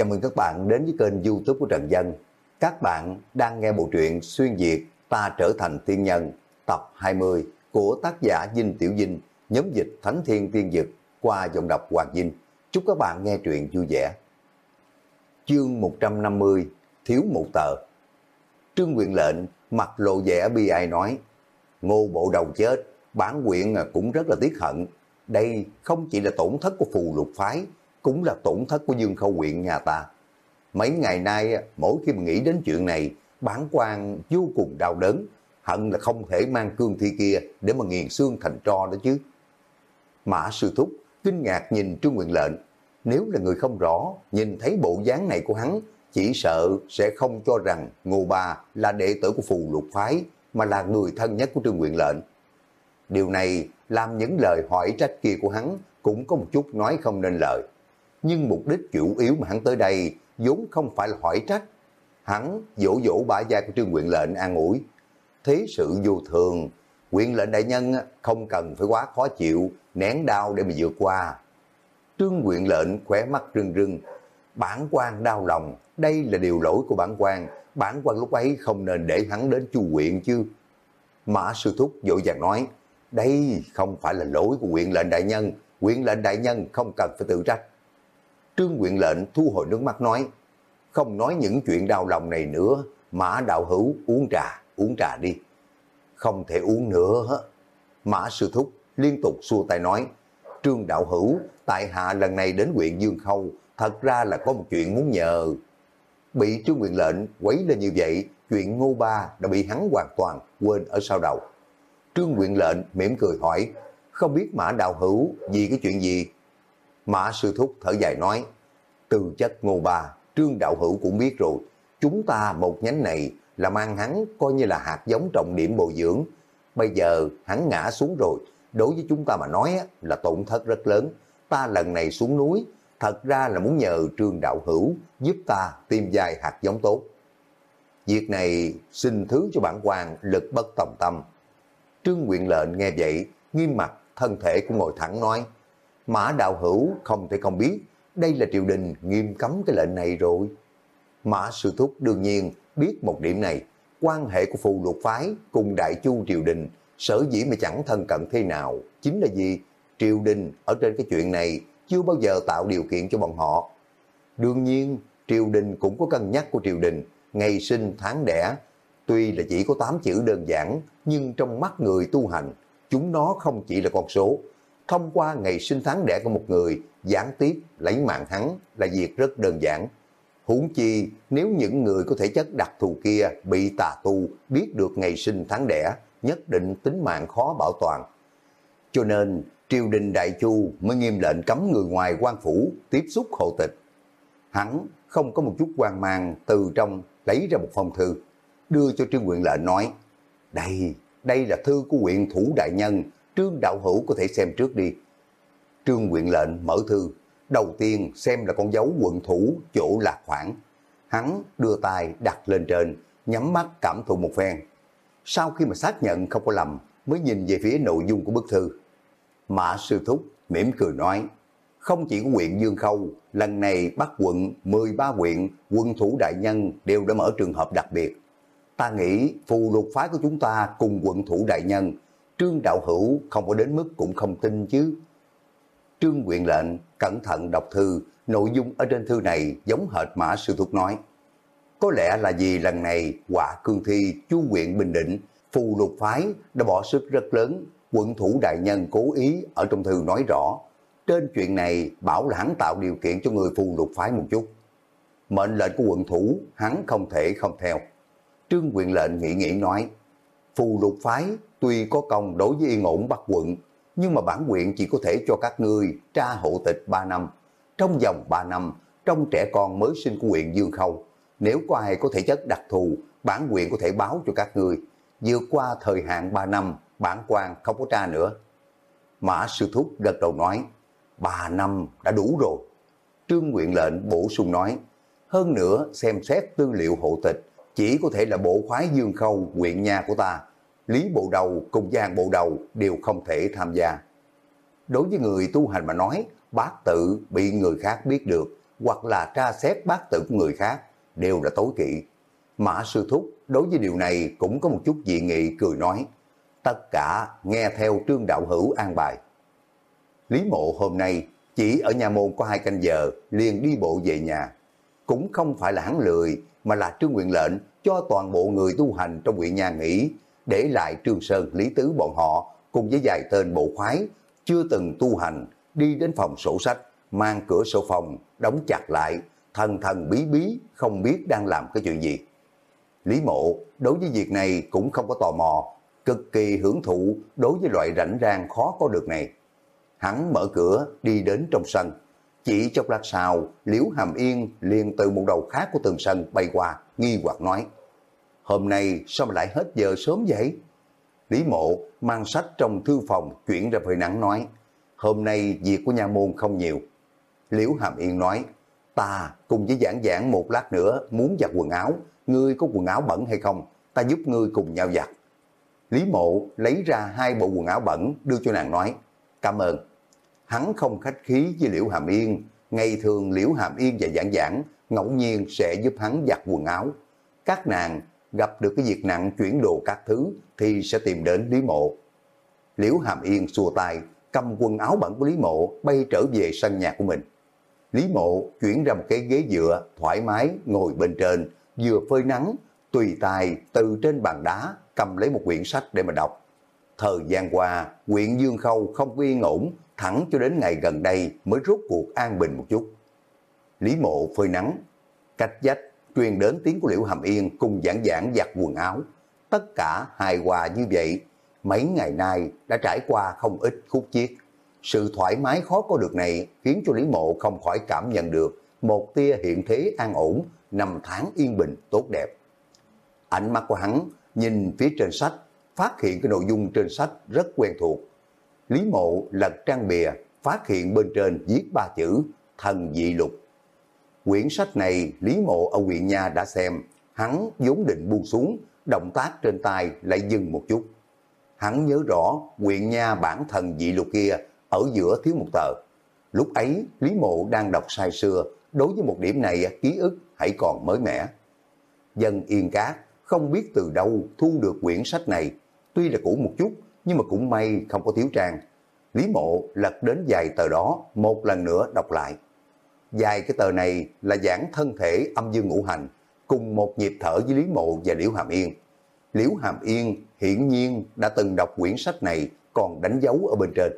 Chào mừng các bạn đến với kênh youtube của Trần Dân. Các bạn đang nghe bộ truyện Xuyên Việt Ta Trở Thành Tiên Nhân tập 20 của tác giả Dinh Tiểu Dinh, nhóm dịch Thánh Thiên Tiên Dực qua giọng đọc Hoàng Dinh. Chúc các bạn nghe truyện vui vẻ. Chương 150 Thiếu một tờ Trương Quyền lệnh mặt lộ vẻ bi ai nói Ngô bộ đầu chết, bản quyện cũng rất là tiếc hận. Đây không chỉ là tổn thất của phù lục phái, cũng là tổn thất của Dương Khâu huyện nhà ta. Mấy ngày nay, mỗi khi mà nghĩ đến chuyện này, bản quan vô cùng đau đớn, hận là không thể mang cương thi kia để mà nghiền xương thành tro đó chứ. Mã sư thúc, kinh ngạc nhìn Trương Nguyện lệnh, nếu là người không rõ, nhìn thấy bộ dáng này của hắn, chỉ sợ sẽ không cho rằng Ngô Ba là đệ tử của phù lục phái, mà là người thân nhất của Trương Nguyện lệnh. Điều này làm những lời hỏi trách kia của hắn cũng có một chút nói không nên lời nhưng mục đích chủ yếu mà hắn tới đây vốn không phải là hỏi trách. Hắn dỗ dỗ bả gia của trương quyện lệnh an ủi. Thế sự vô thường, quyện lệnh đại nhân không cần phải quá khó chịu, nén đau để mà vượt qua. Trương quyện lệnh khỏe mắt rưng rưng, bản quan đau lòng, đây là điều lỗi của bản quan, bản quan lúc ấy không nên để hắn đến chu quyện chứ. Mã sư thúc vội vàng nói, đây không phải là lỗi của quyện lệnh đại nhân, quyện lệnh đại nhân không cần phải tự trách. Trương Nguyện lệnh thu hồi nước mắt nói, không nói những chuyện đau lòng này nữa, Mã Đạo Hữu uống trà, uống trà đi. Không thể uống nữa. Mã Sư Thúc liên tục xua tay nói, Trương Đạo Hữu, tại hạ lần này đến huyện Dương Khâu, thật ra là có một chuyện muốn nhờ. Bị Trương Nguyện lệnh quấy lên như vậy, chuyện Ngô Ba đã bị hắn hoàn toàn quên ở sau đầu. Trương Nguyện lệnh mỉm cười hỏi, không biết Mã Đạo Hữu vì cái chuyện gì Mã Sư Thúc thở dài nói, từ chất ngô ba, Trương Đạo Hữu cũng biết rồi, chúng ta một nhánh này là mang hắn coi như là hạt giống trọng điểm bồi dưỡng. Bây giờ hắn ngã xuống rồi, đối với chúng ta mà nói là tổn thất rất lớn. Ta lần này xuống núi, thật ra là muốn nhờ Trương Đạo Hữu giúp ta tìm dài hạt giống tốt. Việc này xin thứ cho bản quan lực bất tòng tâm. Trương Nguyện lệnh nghe vậy, nghiêm mặt, thân thể cũng ngồi thẳng nói, Mã Đạo Hữu không thể không biết, đây là triều đình nghiêm cấm cái lệnh này rồi. Mã Sư Thúc đương nhiên biết một điểm này, quan hệ của phù lục phái cùng Đại Chu triều đình, sở dĩ mà chẳng thân cận thế nào, chính là gì? Triều đình ở trên cái chuyện này chưa bao giờ tạo điều kiện cho bọn họ. Đương nhiên, triều đình cũng có cân nhắc của triều đình, ngày sinh tháng đẻ, tuy là chỉ có 8 chữ đơn giản, nhưng trong mắt người tu hành, chúng nó không chỉ là con số, thông qua ngày sinh tháng đẻ của một người, gián tiếp lấy mạng hắn là việc rất đơn giản. Huống chi, nếu những người có thể chất đặc thù kia bị tà tu biết được ngày sinh tháng đẻ, nhất định tính mạng khó bảo toàn. Cho nên, triều đình Đại Chu mới nghiêm lệnh cấm người ngoài quan phủ tiếp xúc hộ tịch. Hắn không có một chút quan mang từ trong lấy ra một phong thư, đưa cho Trương Quyện lệnh nói, đây, đây là thư của quyện thủ đại nhân, Trương Đạo Hữu có thể xem trước đi. Trương Quyện lệnh mở thư, đầu tiên xem là con dấu quận thủ chỗ lạc khoảng. Hắn đưa tay đặt lên trên, nhắm mắt cảm thụ một phen. Sau khi mà xác nhận không có lầm, mới nhìn về phía nội dung của bức thư. Mã Sư Thúc mỉm cười nói, không chỉ có huyện Dương Khâu, lần này bắt quận 13 huyện, quân thủ đại nhân đều đã mở trường hợp đặc biệt. Ta nghĩ phù lục phái của chúng ta cùng quận thủ đại nhân Trương Đạo Hữu không có đến mức cũng không tin chứ. Trương Quyền lệnh cẩn thận đọc thư, nội dung ở trên thư này giống hệt Mã Sư Thúc nói. Có lẽ là vì lần này quả cương thi chu quyện Bình Định, phù lục phái đã bỏ sức rất lớn, quận thủ đại nhân cố ý ở trong thư nói rõ. Trên chuyện này bảo là hắn tạo điều kiện cho người phù lục phái một chút. Mệnh lệnh của quận thủ hắn không thể không theo. Trương Quyền lệnh nghĩ nghĩ nói, phù lục phái tuy có công đối với yên ổn Bắc quận, nhưng mà bản quyện chỉ có thể cho các ngươi tra hộ tịch 3 năm. Trong vòng 3 năm, trong trẻ con mới sinh của huyện Dương Khâu, nếu có ai có thể chất đặc thù, bản quyện có thể báo cho các ngươi. Vượt qua thời hạn 3 năm, bản quan không có tra nữa. Mã Sư Thúc gật đầu nói, 3 năm đã đủ rồi. Trương Nguyện lệnh bổ sung nói, hơn nữa xem xét tư liệu hộ tịch, chỉ có thể là bộ khoái Dương Khâu, huyện nhà của ta, Lý Bộ Đầu cùng Giang Bộ Đầu đều không thể tham gia. Đối với người tu hành mà nói, bác tự bị người khác biết được, hoặc là tra xét bác tự của người khác đều là tối kỵ. Mã Sư Thúc đối với điều này cũng có một chút dị nghị cười nói, tất cả nghe theo trương đạo hữu an bài. Lý mộ hôm nay chỉ ở nhà môn có hai canh giờ liền đi bộ về nhà. Cũng không phải là hắn lười mà là trương nguyện lệnh cho toàn bộ người tu hành trong huyện nhà nghỉ để lại Trương Sơn, Lý Tứ bọn họ cùng với vài tên bộ khoái chưa từng tu hành đi đến phòng sổ sách, mang cửa sổ phòng, đóng chặt lại, thần thần bí bí, không biết đang làm cái chuyện gì. Lý mộ đối với việc này cũng không có tò mò, cực kỳ hưởng thụ đối với loại rảnh rang khó có được này. Hắn mở cửa đi đến trong sân. Chỉ chốc lát sau, Liễu Hàm Yên liền từ một đầu khác của tường sân bay qua, nghi hoặc nói. Hôm nay sao mà lại hết giờ sớm vậy? Lý mộ mang sách trong thư phòng chuyển ra phơi nắng nói. Hôm nay việc của nhà môn không nhiều. Liễu Hàm Yên nói, ta cùng với giảng giảng một lát nữa muốn giặt quần áo, ngươi có quần áo bẩn hay không? Ta giúp ngươi cùng nhau giặt. Lý mộ lấy ra hai bộ quần áo bẩn đưa cho nàng nói, cảm ơn. Hắn không khách khí với Liễu Hàm Yên, ngày thường Liễu Hàm Yên và Giảng Giảng ngẫu nhiên sẽ giúp hắn giặt quần áo. Các nàng gặp được cái việc nặng chuyển đồ các thứ thì sẽ tìm đến Lý Mộ. Liễu Hàm Yên xua tay, cầm quần áo bẩn của Lý Mộ bay trở về sân nhà của mình. Lý Mộ chuyển ra một cái ghế dựa thoải mái ngồi bên trên, vừa phơi nắng, tùy tài từ trên bàn đá cầm lấy một quyển sách để mà đọc. Thời gian qua, huyện Dương Khâu không có yên ổn, thẳng cho đến ngày gần đây mới rút cuộc an bình một chút. Lý mộ phơi nắng, cách dách, truyền đến tiếng của Liễu Hàm Yên cùng giảng giảng giặt quần áo. Tất cả hài hòa như vậy, mấy ngày nay đã trải qua không ít khúc chiết. Sự thoải mái khó có được này khiến cho Lý Mộ không khỏi cảm nhận được một tia hiện thế an ổn, năm tháng yên bình tốt đẹp. Ánh mắt của hắn nhìn phía trên sách, phát hiện cái nội dung trên sách rất quen thuộc. Lý mộ lật trang bìa, phát hiện bên trên viết ba chữ thần dị lục. Quyển sách này Lý mộ ở huyện Nha đã xem, hắn vốn định buông xuống, động tác trên tay lại dừng một chút. Hắn nhớ rõ huyện Nha bản thần dị lục kia ở giữa thiếu một tờ. Lúc ấy Lý mộ đang đọc sai xưa, đối với một điểm này ký ức hãy còn mới mẻ. Dân yên cát không biết từ đâu thu được quyển sách này. Tuy là cũ một chút, nhưng mà cũng may không có thiếu trang. Lý mộ lật đến vài tờ đó, một lần nữa đọc lại. Dài cái tờ này là giảng thân thể âm dương ngũ hành, cùng một nhịp thở với Lý mộ và Liễu Hàm Yên. Liễu Hàm Yên hiển nhiên đã từng đọc quyển sách này còn đánh dấu ở bên trên.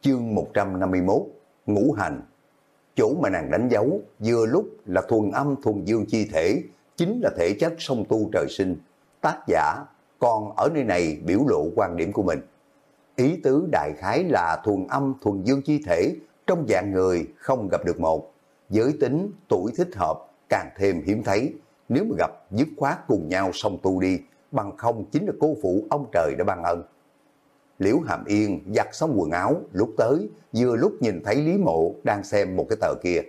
Chương 151 Ngũ hành Chỗ mà nàng đánh dấu vừa lúc là thuần âm thuần dương chi thể chính là thể chất song tu trời sinh. Tác giả còn ở nơi này biểu lộ quan điểm của mình. Ý tứ đại khái là thuần âm thuần dương chi thể trong dạng người không gặp được một. Giới tính, tuổi thích hợp càng thêm hiếm thấy. Nếu mà gặp dứt khoát cùng nhau song tu đi, bằng không chính là cô phụ ông trời đã ban ân. Liễu Hàm Yên giặt xong quần áo, lúc tới, vừa lúc nhìn thấy Lý Mộ đang xem một cái tờ kia.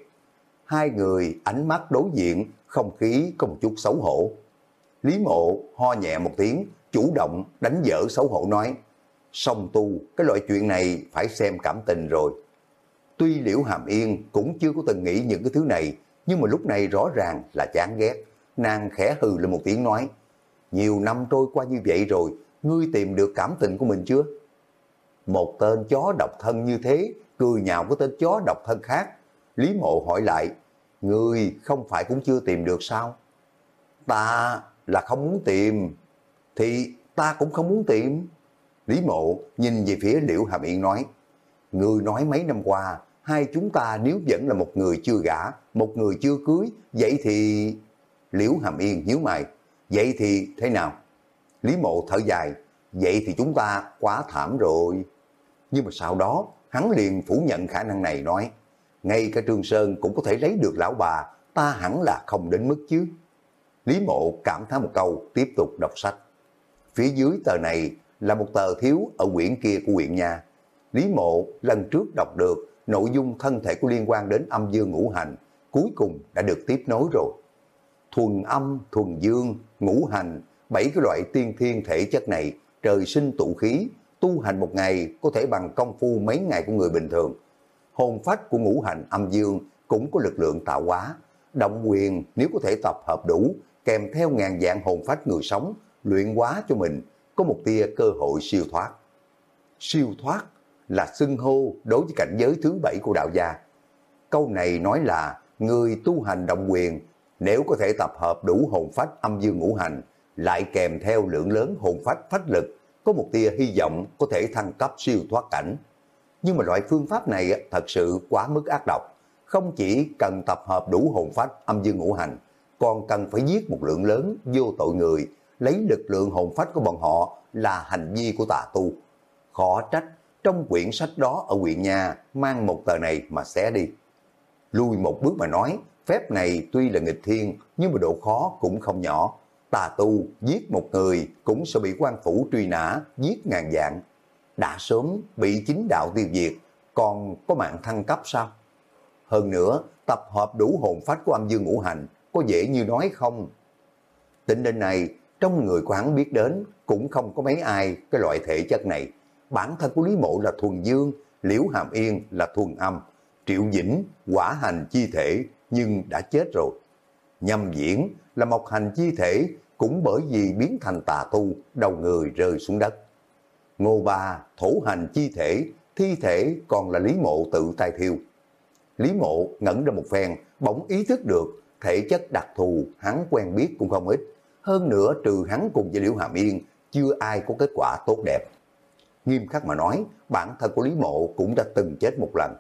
Hai người ánh mắt đối diện không khí có một chút xấu hổ. Lý mộ ho nhẹ một tiếng, chủ động đánh dở xấu hổ nói, song tu, cái loại chuyện này phải xem cảm tình rồi. Tuy Liễu Hàm Yên cũng chưa có từng nghĩ những cái thứ này, nhưng mà lúc này rõ ràng là chán ghét. Nàng khẽ hừ lên một tiếng nói, nhiều năm trôi qua như vậy rồi, ngươi tìm được cảm tình của mình chưa? Một tên chó độc thân như thế, cười nhạo của tên chó độc thân khác. Lý mộ hỏi lại, Người không phải cũng chưa tìm được sao? Ta là không muốn tìm, thì ta cũng không muốn tìm. Lý mộ nhìn về phía Liễu Hàm Yên nói, Người nói mấy năm qua, hai chúng ta nếu vẫn là một người chưa gả, một người chưa cưới, vậy thì... Liễu Hàm Yên nhíu mày, vậy thì thế nào? Lý mộ thở dài, vậy thì chúng ta quá thảm rồi. Nhưng mà sau đó, hắn liền phủ nhận khả năng này nói, ngay cả Trương Sơn cũng có thể lấy được lão bà, ta hẳn là không đến mức chứ. Lý mộ cảm thán một câu, tiếp tục đọc sách. Phía dưới tờ này là một tờ thiếu ở quyển kia của quyển nhà. Lý mộ lần trước đọc được nội dung thân thể của liên quan đến âm dương ngũ hành, cuối cùng đã được tiếp nối rồi. Thuần âm, thuần dương, ngũ hành, bảy cái loại tiên thiên thể chất này, trời sinh tụ khí, tu hành một ngày có thể bằng công phu mấy ngày của người bình thường hồn phách của ngũ hành âm dương cũng có lực lượng tạo hóa. Động quyền nếu có thể tập hợp đủ, kèm theo ngàn dạng hồn phách người sống, luyện hóa cho mình, có một tia cơ hội siêu thoát. Siêu thoát là xưng hô đối với cảnh giới thứ bảy của đạo gia. Câu này nói là người tu hành động quyền nếu có thể tập hợp đủ hồn phách âm dương ngũ hành, lại kèm theo lượng lớn hồn phách phách lực, có một tia hy vọng có thể thăng cấp siêu thoát cảnh. Nhưng mà loại phương pháp này thật sự quá mức ác độc, không chỉ cần tập hợp đủ hồn phách âm dương ngũ hành, còn cần phải giết một lượng lớn vô tội người, lấy lực lượng hồn phách của bọn họ là hành vi của tà tu. Khó trách, trong quyển sách đó ở huyện nhà mang một tờ này mà xé đi. Lui một bước mà nói, phép này tuy là nghịch thiên nhưng mà độ khó cũng không nhỏ. Tà tu giết một người cũng sẽ bị quan phủ truy nã, giết ngàn dạng. Đã sớm bị chính đạo tiêu diệt, còn có mạng thăng cấp sao? Hơn nữa, tập hợp đủ hồn phách của âm dương ngũ hành, có dễ như nói không? Tính đến này, trong người của hắn biết đến, cũng không có mấy ai cái loại thể chất này. Bản thân của Lý Mộ là thuần dương, Liễu Hàm Yên là thuần âm, Triệu Dĩnh, quả hành chi thể, nhưng đã chết rồi. Nhâm diễn là một hành chi thể, cũng bởi vì biến thành tà tu, đầu người rơi xuống đất. Ngô Ba, thổ hành chi thể, thi thể còn là Lý Mộ tự tay thiêu. Lý Mộ ngẩn ra một phen, bỗng ý thức được thể chất đặc thù hắn quen biết cũng không ít. Hơn nữa trừ hắn cùng với Liễu Hàm Yên, chưa ai có kết quả tốt đẹp. Nghiêm khắc mà nói, bản thân của Lý Mộ cũng đã từng chết một lần.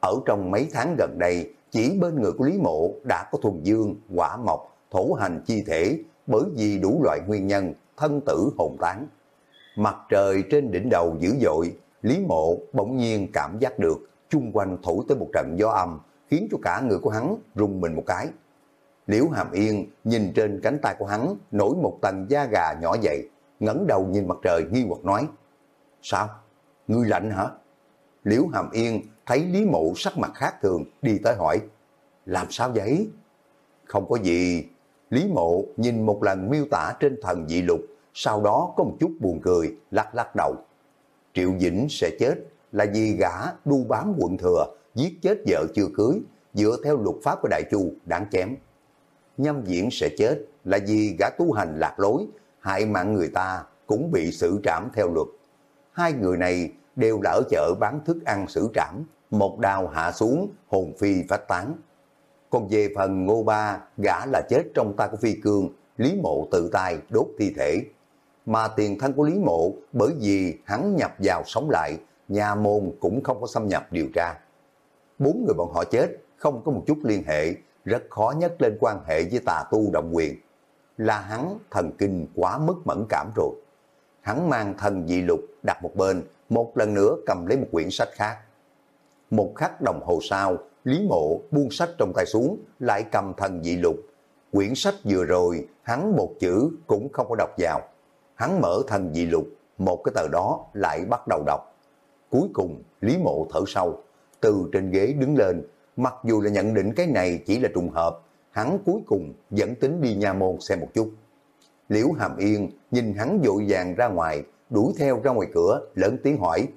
Ở trong mấy tháng gần đây, chỉ bên người của Lý Mộ đã có thuần dương, quả mộc, thổ hành chi thể, bởi vì đủ loại nguyên nhân, thân tử hồn tán. Mặt trời trên đỉnh đầu dữ dội, Lý Mộ bỗng nhiên cảm giác được chung quanh thổi tới một trận gió âm, khiến cho cả người của hắn rung mình một cái. Liễu Hàm Yên nhìn trên cánh tay của hắn nổi một tầng da gà nhỏ dậy, ngẩng đầu nhìn mặt trời nghi hoặc nói, Sao? Ngươi lạnh hả? Liễu Hàm Yên thấy Lý Mộ sắc mặt khác thường, đi tới hỏi, làm sao vậy? Không có gì. Lý Mộ nhìn một lần miêu tả trên thần dị lục, sau đó có một chút buồn cười, lắc lắc đầu. Triệu Dĩnh sẽ chết là vì gã đu bám quận thừa, giết chết vợ chưa cưới, dựa theo luật pháp của Đại Chu đáng chém. Nhâm diễn sẽ chết là vì gã tu hành lạc lối, hại mạng người ta cũng bị xử trảm theo luật. Hai người này đều là ở chợ bán thức ăn xử trảm, một đao hạ xuống, hồn phi phát tán. Còn về phần ngô ba, gã là chết trong tay của phi cương, Lý Mộ tự tay đốt thi thể. Mà tiền thân của Lý Mộ bởi vì hắn nhập vào sống lại, nhà môn cũng không có xâm nhập điều tra. Bốn người bọn họ chết, không có một chút liên hệ, rất khó nhất lên quan hệ với tà tu động quyền. Là hắn thần kinh quá mức mẫn cảm rồi. Hắn mang thần dị lục đặt một bên, một lần nữa cầm lấy một quyển sách khác. Một khắc đồng hồ sau, Lý Mộ buông sách trong tay xuống, lại cầm thần dị lục. Quyển sách vừa rồi, hắn một chữ cũng không có đọc vào. Hắn mở thần dị lục, một cái tờ đó lại bắt đầu đọc. Cuối cùng, Lý Mộ thở sâu, từ trên ghế đứng lên, mặc dù là nhận định cái này chỉ là trùng hợp, hắn cuối cùng vẫn tính đi nhà môn xem một chút. Liễu Hàm Yên nhìn hắn vội vàng ra ngoài, đuổi theo ra ngoài cửa, lớn tiếng hỏi,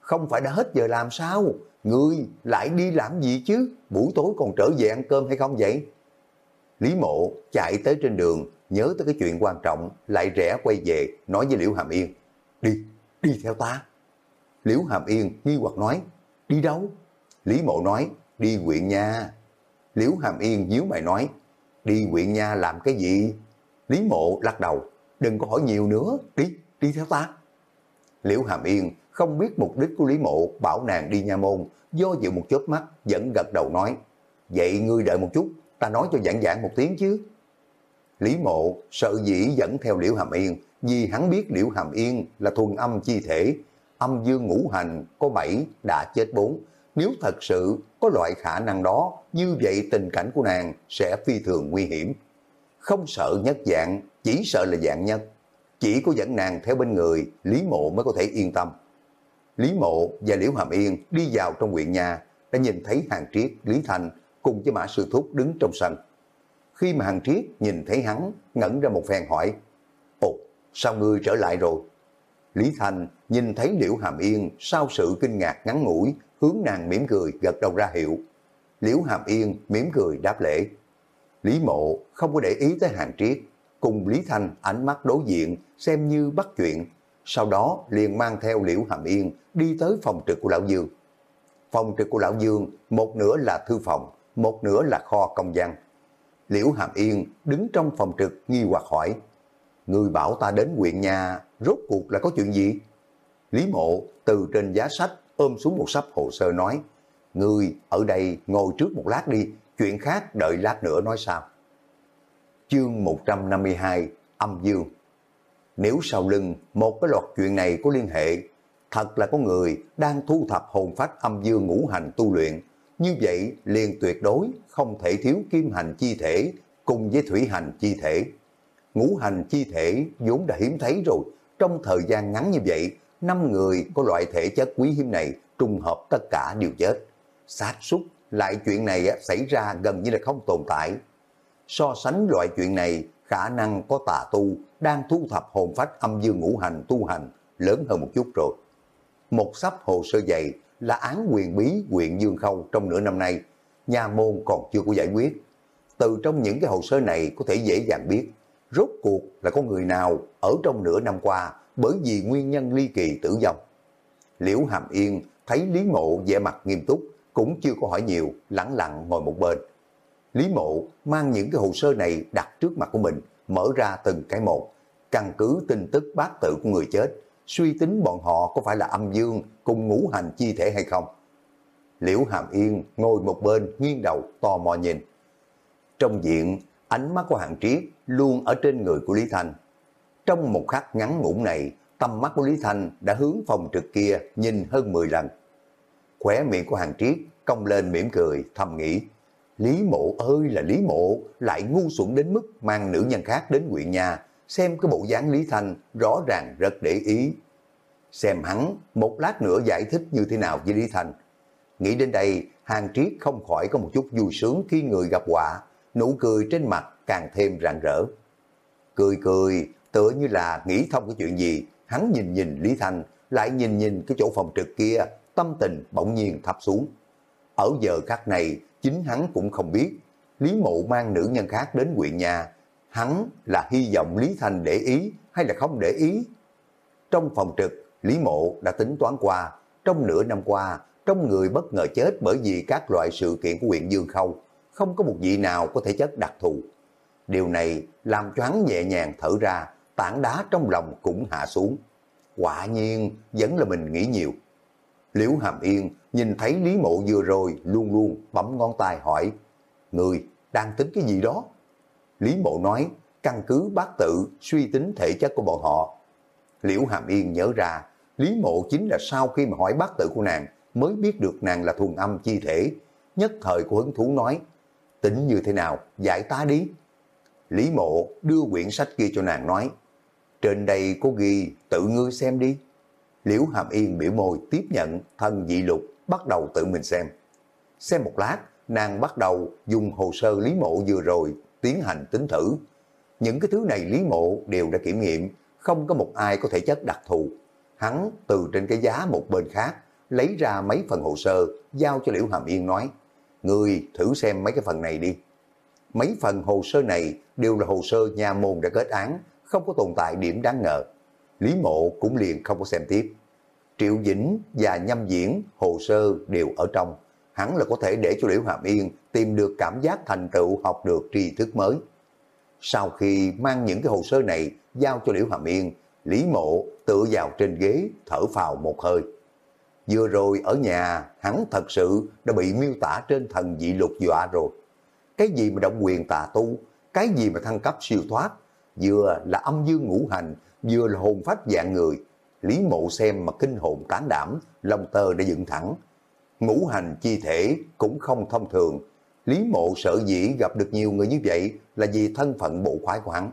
không phải đã hết giờ làm sao? Ngươi lại đi làm gì chứ? Buổi tối còn trở về ăn cơm hay không vậy? Lý mộ chạy tới trên đường, nhớ tới cái chuyện quan trọng, lại rẽ quay về, nói với Liễu Hàm Yên. Đi, đi theo ta. Liễu Hàm Yên nghi hoặc nói, đi đâu? Lý mộ nói, đi huyện nha. Liễu Hàm Yên díu mày nói, đi huyện nha làm cái gì? Lý mộ lắc đầu, đừng có hỏi nhiều nữa, đi, đi theo ta. Liễu Hàm Yên không biết mục đích của Lý Mộ bảo nàng đi nha môn, do dự một chớp mắt, vẫn gật đầu nói, vậy ngươi đợi một chút, ta nói cho giảng giảng một tiếng chứ. Lý Mộ sợ dĩ dẫn theo Liễu Hàm Yên, vì hắn biết Liễu Hàm Yên là thuần âm chi thể, âm dương ngũ hành có bảy đã chết bốn. Nếu thật sự có loại khả năng đó, như vậy tình cảnh của nàng sẽ phi thường nguy hiểm. Không sợ nhất dạng, chỉ sợ là dạng nhất. Chỉ có dẫn nàng theo bên người, Lý Mộ mới có thể yên tâm. Lý Mộ và Liễu Hàm Yên đi vào trong huyện nhà, đã nhìn thấy Hàng Triết, Lý Thành cùng với Mã Sư Thúc đứng trong sân. Khi mà Hàng Triết nhìn thấy hắn, ngẩn ra một phen hỏi, Ồ, sao ngươi trở lại rồi? Lý Thành nhìn thấy Liễu Hàm Yên sau sự kinh ngạc ngắn ngủi, hướng nàng mỉm cười gật đầu ra hiệu. Liễu Hàm Yên mỉm cười đáp lễ. Lý Mộ không có để ý tới hàng triết, cùng Lý Thanh ánh mắt đối diện xem như bắt chuyện, sau đó liền mang theo Liễu Hàm Yên đi tới phòng trực của Lão Dương. Phòng trực của Lão Dương một nửa là thư phòng, một nửa là kho công văn. Liễu Hàm Yên đứng trong phòng trực nghi hoặc hỏi, Người bảo ta đến huyện nhà, rốt cuộc là có chuyện gì? Lý Mộ từ trên giá sách ôm xuống một sắp hồ sơ nói, Người ở đây ngồi trước một lát đi, chuyện khác đợi lát nữa nói sao. Chương 152 Âm Dương Nếu sau lưng một cái loạt chuyện này có liên hệ, thật là có người đang thu thập hồn phách âm dương ngũ hành tu luyện, như vậy liền tuyệt đối không thể thiếu kim hành chi thể cùng với thủy hành chi thể. Ngũ hành chi thể vốn đã hiếm thấy rồi, trong thời gian ngắn như vậy, năm người có loại thể chất quý hiếm này trùng hợp tất cả đều chết. Sát súc lại chuyện này xảy ra gần như là không tồn tại. So sánh loại chuyện này, khả năng có tà tu đang thu thập hồn phách âm dương ngũ hành tu hành lớn hơn một chút rồi. Một sắp hồ sơ dày là án quyền bí huyện Dương Khâu trong nửa năm nay, nhà môn còn chưa có giải quyết. Từ trong những cái hồ sơ này có thể dễ dàng biết, rốt cuộc là có người nào ở trong nửa năm qua bởi vì nguyên nhân ly kỳ tử vong. Liễu Hàm Yên thấy Lý Mộ vẻ mặt nghiêm túc, cũng chưa có hỏi nhiều, lặng lặng ngồi một bên. Lý Mộ mang những cái hồ sơ này đặt trước mặt của mình, mở ra từng cái một, căn cứ tin tức bát tự của người chết, suy tính bọn họ có phải là âm dương cùng ngũ hành chi thể hay không. Liễu Hàm Yên ngồi một bên nghiêng đầu tò mò nhìn. Trong diện, ánh mắt của hàng triết luôn ở trên người của Lý Thanh. Trong một khắc ngắn ngủn này, tâm mắt của Lý Thanh đã hướng phòng trực kia nhìn hơn 10 lần. Khóe miệng của hàng triết cong lên mỉm cười, thầm nghĩ. Lý mộ ơi là Lý mộ, lại ngu xuẩn đến mức mang nữ nhân khác đến quyện nhà, xem cái bộ dáng Lý Thanh rõ ràng rất để ý. Xem hắn một lát nữa giải thích như thế nào với Lý Thanh. Nghĩ đến đây, hàng triết không khỏi có một chút vui sướng khi người gặp họa, nụ cười trên mặt càng thêm rạng rỡ. Cười cười, tựa như là nghĩ thông cái chuyện gì, hắn nhìn nhìn Lý Thanh, lại nhìn nhìn cái chỗ phòng trực kia, tâm tình bỗng nhiên thấp xuống. Ở giờ khắc này, chính hắn cũng không biết, Lý Mộ mang nữ nhân khác đến huyện nhà, hắn là hy vọng Lý Thanh để ý hay là không để ý. Trong phòng trực, Lý Mộ đã tính toán qua, trong nửa năm qua, trong người bất ngờ chết bởi vì các loại sự kiện của huyện Dương Khâu, không có một vị nào có thể chất đặc thù. Điều này làm cho hắn nhẹ nhàng thở ra, tảng đá trong lòng cũng hạ xuống. Quả nhiên, vẫn là mình nghĩ nhiều. Liễu Hàm Yên nhìn thấy Lý Mộ vừa rồi luôn luôn bấm ngón tay hỏi, Người đang tính cái gì đó? Lý Mộ nói, căn cứ bác tự suy tính thể chất của bọn họ. Liễu Hàm Yên nhớ ra, Lý Mộ chính là sau khi mà hỏi bác tự của nàng mới biết được nàng là thuần âm chi thể. Nhất thời của hứng thú nói, tính như thế nào, giải tá đi. Lý Mộ đưa quyển sách kia cho nàng nói, trên đây có ghi, tự ngươi xem đi. Liễu Hàm Yên biểu môi tiếp nhận thân dị lục, bắt đầu tự mình xem. Xem một lát, nàng bắt đầu dùng hồ sơ Lý Mộ vừa rồi tiến hành tính thử. Những cái thứ này Lý Mộ đều đã kiểm nghiệm, không có một ai có thể chất đặc thù. Hắn từ trên cái giá một bên khác, lấy ra mấy phần hồ sơ, giao cho Liễu Hàm Yên nói, Người thử xem mấy cái phần này đi. Mấy phần hồ sơ này đều là hồ sơ nhà môn đã kết án, không có tồn tại điểm đáng ngờ. Lý Mộ cũng liền không có xem tiếp. Triệu Dĩnh và Nhâm Diễn hồ sơ đều ở trong, hẳn là có thể để cho Liễu Hàm Yên tìm được cảm giác thành tựu học được tri thức mới. Sau khi mang những cái hồ sơ này giao cho Liễu Hàm Yên, Lý Mộ tựa vào trên ghế thở phào một hơi. Vừa rồi ở nhà hắn thật sự đã bị miêu tả trên thần dị lục dọa rồi. Cái gì mà động quyền tà tu, cái gì mà thăng cấp siêu thoát, vừa là âm dương ngũ hành, vừa là hồn phách dạng người. Lý mộ xem mà kinh hồn tán đảm, lòng tơ đã dựng thẳng. Ngũ hành chi thể cũng không thông thường. Lý mộ sợ dĩ gặp được nhiều người như vậy là vì thân phận bộ khoái của hắn.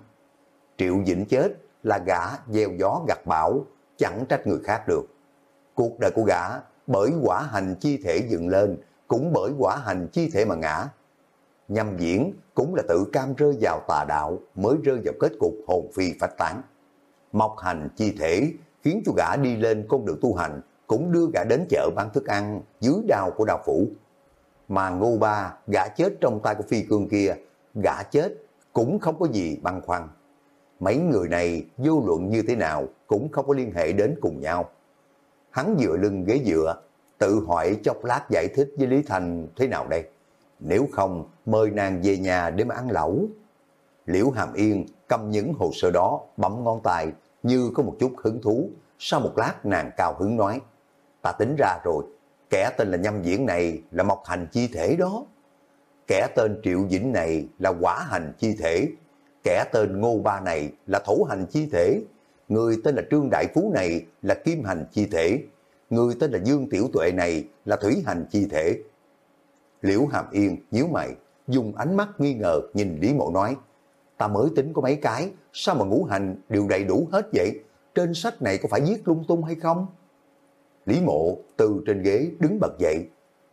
Triệu Vĩnh chết là gã gieo gió gặt bão, chẳng trách người khác được. Cuộc đời của gã bởi quả hành chi thể dựng lên, cũng bởi quả hành chi thể mà ngã. Nhâm diễn cũng là tự cam rơi vào tà đạo mới rơi vào kết cục hồn phi phách tán. Mọc hành chi thể khiến cho gã đi lên con đường tu hành, cũng đưa gã đến chợ bán thức ăn dưới đao của đạo phủ. mà ngô ba gã chết trong tay của phi cương kia, gã chết cũng không có gì băn khoăn. Mấy người này vô luận như thế nào cũng không có liên hệ đến cùng nhau. Hắn dựa lưng ghế dựa, tự hỏi chốc lát giải thích với Lý Thành thế nào đây. Nếu không, mời nàng về nhà để mà ăn lẩu. Liễu Hàm Yên cầm những hồ sơ đó, bấm ngón tay như có một chút hứng thú. Sau một lát nàng cao hứng nói, ta tính ra rồi, kẻ tên là Nhâm Diễn này là Mộc Hành chi thể đó. Kẻ tên Triệu Vĩnh này là Quả Hành chi thể. Kẻ tên Ngô Ba này là Thổ Hành chi thể. Người tên là Trương Đại Phú này là Kim Hành chi thể. Người tên là Dương Tiểu Tuệ này là Thủy Hành chi thể. Liễu Hàm Yên nhíu mày, dùng ánh mắt nghi ngờ nhìn Lý Mộ nói, ta mới tính có mấy cái, sao mà ngũ hành đều đầy đủ hết vậy? Trên sách này có phải viết lung tung hay không? Lý Mộ từ trên ghế đứng bật dậy,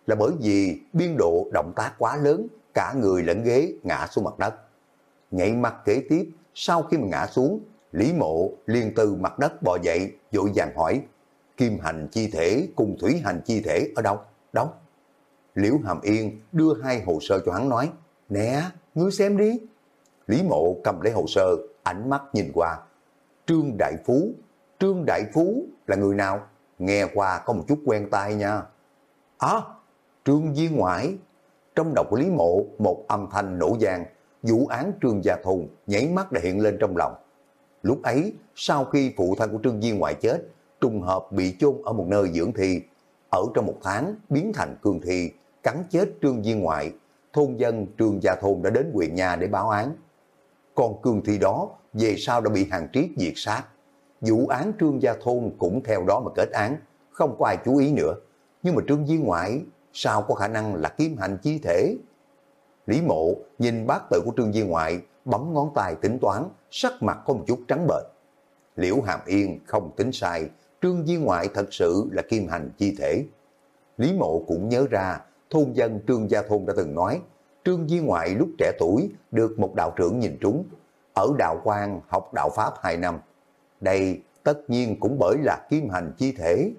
là bởi vì biên độ động tác quá lớn, cả người lẫn ghế ngã xuống mặt đất. Nhảy mặt kế tiếp, sau khi mà ngã xuống, Lý Mộ liền từ mặt đất bò dậy, vội vàng hỏi, kim hành chi thể cùng thủy hành chi thể ở đâu? Đâu? Liễu Hàm Yên đưa hai hồ sơ cho hắn nói, Nè, ngươi xem đi. Lý Mộ cầm lấy hồ sơ, ánh mắt nhìn qua. Trương Đại Phú, Trương Đại Phú là người nào? Nghe qua có một chút quen tai nha. À, Trương Di Ngoại. Trong đầu của Lý Mộ, một âm thanh nổ vang, vụ án Trương Gia Thùng nhảy mắt đã hiện lên trong lòng. Lúc ấy, sau khi phụ thân của Trương Di Ngoại chết, trùng hợp bị chôn ở một nơi dưỡng thi, ở trong một tháng biến thành cương thi, cắn chết Trương Viên Ngoại, thôn dân Trương Gia Thôn đã đến huyện nhà để báo án. Còn cương thi đó về sau đã bị hàng triết diệt sát. Vụ án Trương Gia Thôn cũng theo đó mà kết án, không có ai chú ý nữa. Nhưng mà Trương Viên Ngoại sao có khả năng là kiếm hành chi thể? Lý mộ nhìn bát tự của Trương Viên Ngoại, bấm ngón tay tính toán, sắc mặt có một chút trắng bệch. Liễu Hàm Yên không tính sai, Trương Di Ngoại thật sự là kim hành chi thể. Lý mộ cũng nhớ ra thôn dân Trương Gia Thôn đã từng nói, Trương Di Ngoại lúc trẻ tuổi được một đạo trưởng nhìn trúng, ở đạo quan học đạo Pháp 2 năm. Đây tất nhiên cũng bởi là kim hành chi thể.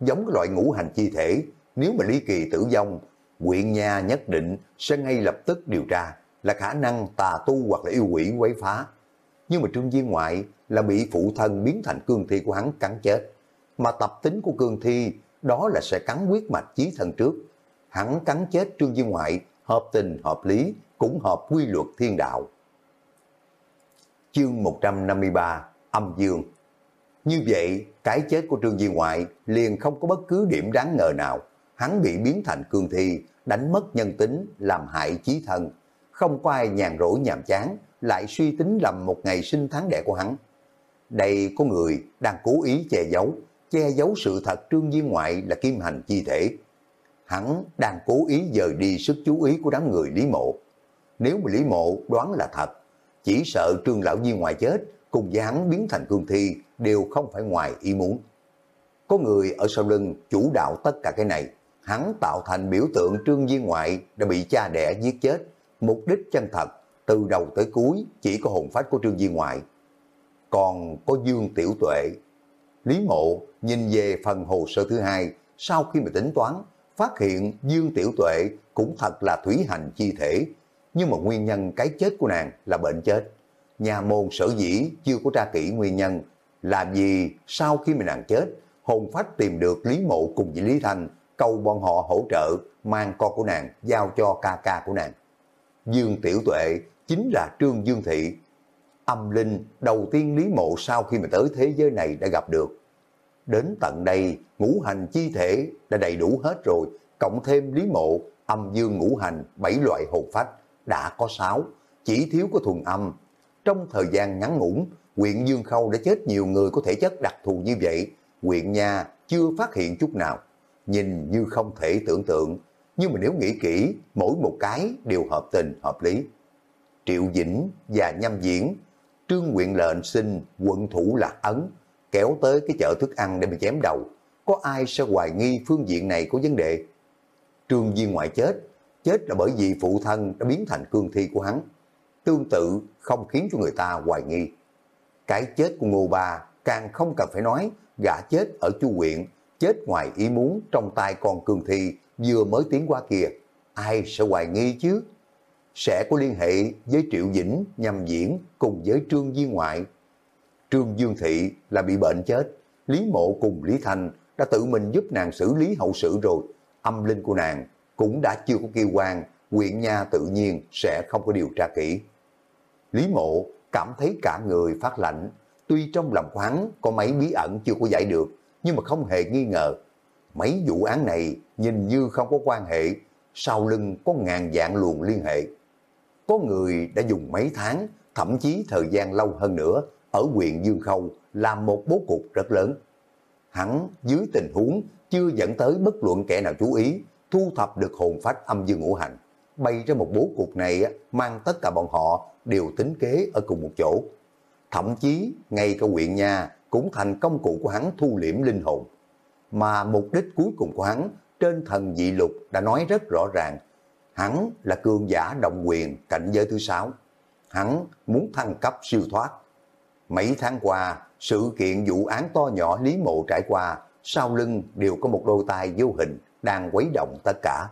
Giống cái loại ngũ hành chi thể, nếu mà lý kỳ tử vong, quyện nhà nhất định sẽ ngay lập tức điều tra là khả năng tà tu hoặc là yêu quỷ quấy phá. Nhưng mà Trương Di Ngoại là bị phụ thân biến thành cương thi của hắn cắn chết. Mà tập tính của cương thi đó là sẽ cắn quyết mạch chí thân trước, hắn cắn chết Trương Duy Ngoại, hợp tình hợp lý, cũng hợp quy luật thiên đạo. Chương 153 Âm Dương Như vậy, cái chết của Trương Duy Ngoại liền không có bất cứ điểm đáng ngờ nào. Hắn bị biến thành cương thi, đánh mất nhân tính, làm hại chí thân. Không có ai nhàn rỗi nhàm chán, lại suy tính lầm một ngày sinh tháng đẻ của hắn. Đây có người đang cố ý che giấu, che giấu sự thật Trương Duy Ngoại là kim hành chi thể, hắn đang cố ý dời đi sức chú ý của đám người Lý Mộ. Nếu mà Lý Mộ đoán là thật, chỉ sợ Trương Lão viên ngoại chết, cùng với hắn biến thành cương thi đều không phải ngoài ý muốn. Có người ở sau lưng chủ đạo tất cả cái này, hắn tạo thành biểu tượng Trương viên Ngoại đã bị cha đẻ giết chết. Mục đích chân thật, từ đầu tới cuối chỉ có hồn phách của Trương Di Ngoại. Còn có Dương Tiểu Tuệ. Lý Mộ nhìn về phần hồ sơ thứ hai, sau khi mà tính toán, phát hiện Dương Tiểu Tuệ cũng thật là thủy hành chi thể, nhưng mà nguyên nhân cái chết của nàng là bệnh chết. Nhà môn sở dĩ chưa có tra kỹ nguyên nhân, là vì sau khi mà nàng chết, hồn phách tìm được Lý Mộ cùng với Lý Thanh, cầu bọn họ hỗ trợ mang con của nàng giao cho ca ca của nàng. Dương Tiểu Tuệ chính là Trương Dương Thị, âm linh đầu tiên Lý Mộ sau khi mà tới thế giới này đã gặp được. Đến tận đây, ngũ hành chi thể đã đầy đủ hết rồi, cộng thêm lý mộ, âm dương ngũ hành, bảy loại hồn phách, đã có sáu, chỉ thiếu có thuần âm. Trong thời gian ngắn ngủn, huyện Dương Khâu đã chết nhiều người có thể chất đặc thù như vậy, huyện nhà chưa phát hiện chút nào. Nhìn như không thể tưởng tượng, nhưng mà nếu nghĩ kỹ, mỗi một cái đều hợp tình, hợp lý. Triệu Dĩnh và Nhâm Diễn, Trương Nguyện lệnh xin quận thủ Lạc Ấn, kéo tới cái chợ thức ăn để mà chém đầu. Có ai sẽ hoài nghi phương diện này có vấn đề? Trương Viên ngoại chết, chết là bởi vì phụ thân đã biến thành cương thi của hắn. Tương tự không khiến cho người ta hoài nghi. Cái chết của Ngô Ba càng không cần phải nói, gã chết ở chu huyện, chết ngoài ý muốn trong tay con cương thi vừa mới tiến qua kìa, ai sẽ hoài nghi chứ? Sẽ có liên hệ với Triệu Dĩnh nhằm diễn cùng với Trương Duy Ngoại. Trương Dương Thị là bị bệnh chết, Lý Mộ cùng Lý Thanh đã tự mình giúp nàng xử lý hậu sự rồi. Âm linh của nàng cũng đã chưa có kêu quan, quyện nha tự nhiên sẽ không có điều tra kỹ. Lý Mộ cảm thấy cả người phát lạnh, tuy trong lòng quán có mấy bí ẩn chưa có giải được, nhưng mà không hề nghi ngờ. Mấy vụ án này nhìn như không có quan hệ, sau lưng có ngàn dạng luồng liên hệ. Có người đã dùng mấy tháng, thậm chí thời gian lâu hơn nữa, ở huyện Dương Khâu làm một bố cục rất lớn. Hắn dưới tình huống chưa dẫn tới bất luận kẻ nào chú ý, thu thập được hồn phách âm dương ngũ hành. Bay ra một bố cục này mang tất cả bọn họ đều tính kế ở cùng một chỗ. Thậm chí ngay cả huyện nhà cũng thành công cụ của hắn thu liễm linh hồn. Mà mục đích cuối cùng của hắn trên thần dị lục đã nói rất rõ ràng. Hắn là cường giả động quyền cảnh giới thứ sáu. Hắn muốn thăng cấp siêu thoát. Mấy tháng qua, sự kiện vụ án to nhỏ Lý Mộ trải qua, sau lưng đều có một đôi tay vô hình đang quấy động tất cả.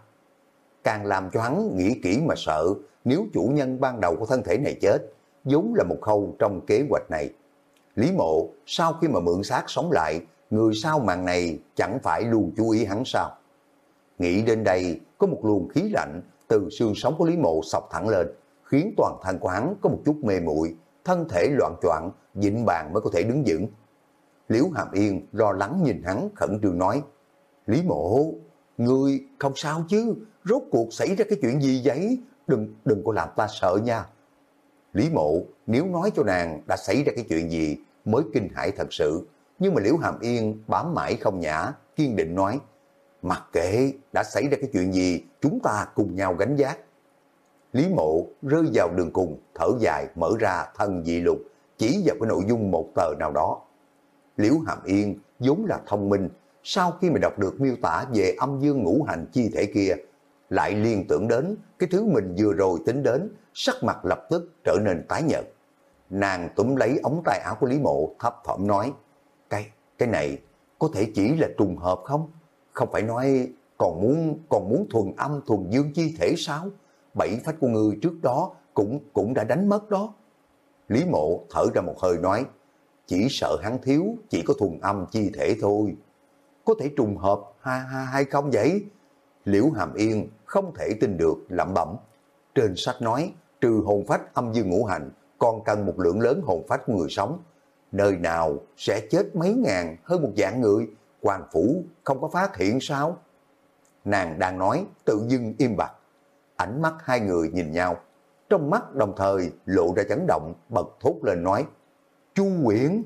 Càng làm cho hắn nghĩ kỹ mà sợ, nếu chủ nhân ban đầu của thân thể này chết, vốn là một khâu trong kế hoạch này. Lý mộ sau khi mà mượn xác sống lại, người sau màn này chẳng phải luôn chú ý hắn sao. Nghĩ đến đây, có một luồng khí lạnh từ xương sống của Lý mộ sọc thẳng lên, khiến toàn thân của hắn có một chút mê muội thân thể loạn choạng dịnh bàn mới có thể đứng vững. Liễu Hàm Yên lo lắng nhìn hắn khẩn trương nói, Lý mộ, ngươi không sao chứ, rốt cuộc xảy ra cái chuyện gì vậy? Đừng, đừng có làm ta sợ nha. Lý mộ nếu nói cho nàng đã xảy ra cái chuyện gì mới kinh hãi thật sự. Nhưng mà Liễu Hàm Yên bám mãi không nhã, kiên định nói, mặc kệ đã xảy ra cái chuyện gì, chúng ta cùng nhau gánh giác. Lý mộ rơi vào đường cùng, thở dài mở ra thân dị lục, chỉ vào cái nội dung một tờ nào đó. Liễu Hàm Yên vốn là thông minh, sau khi mà đọc được miêu tả về âm dương ngũ hành chi thể kia, lại liên tưởng đến cái thứ mình vừa rồi tính đến, sắc mặt lập tức trở nên tái nhợt. Nàng túm lấy ống tay áo của Lý Mộ thấp thỏm nói, cái, này có thể chỉ là trùng hợp không? Không phải nói còn muốn còn muốn thuần âm thuần dương chi thể sao? Bảy phách của người trước đó cũng cũng đã đánh mất đó. Lý Mộ thở ra một hơi nói, chỉ sợ hắn thiếu, chỉ có thuần âm chi thể thôi. Có thể trùng hợp hay, ha hay không vậy? Liễu Hàm Yên không thể tin được lẩm bẩm. Trên sách nói, trừ hồn phách âm dương ngũ hành, còn cần một lượng lớn hồn phách của người sống. Nơi nào sẽ chết mấy ngàn hơn một dạng người, hoàng phủ không có phát hiện sao? Nàng đang nói, tự dưng im bặt. Ánh mắt hai người nhìn nhau, trong mắt đồng thời lộ ra chấn động, bật thốt lên nói, Chu Quyển!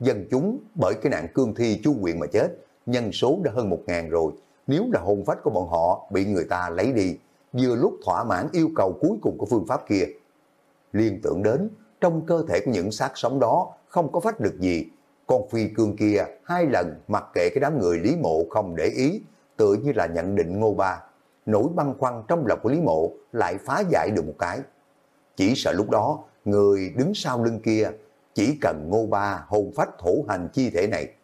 Dân chúng bởi cái nạn cương thi Chu Quyển mà chết, nhân số đã hơn một ngàn rồi, nếu là hồn phách của bọn họ bị người ta lấy đi, vừa lúc thỏa mãn yêu cầu cuối cùng của phương pháp kia. Liên tưởng đến, trong cơ thể của những xác sống đó không có phát được gì, con phi cương kia hai lần mặc kệ cái đám người Lý Mộ không để ý, tựa như là nhận định ngô ba. Nỗi băng khoăn trong lòng của Lý Mộ lại phá giải được một cái. Chỉ sợ lúc đó, người đứng sau lưng kia chỉ cần ngô ba hồn phách thổ hành chi thể này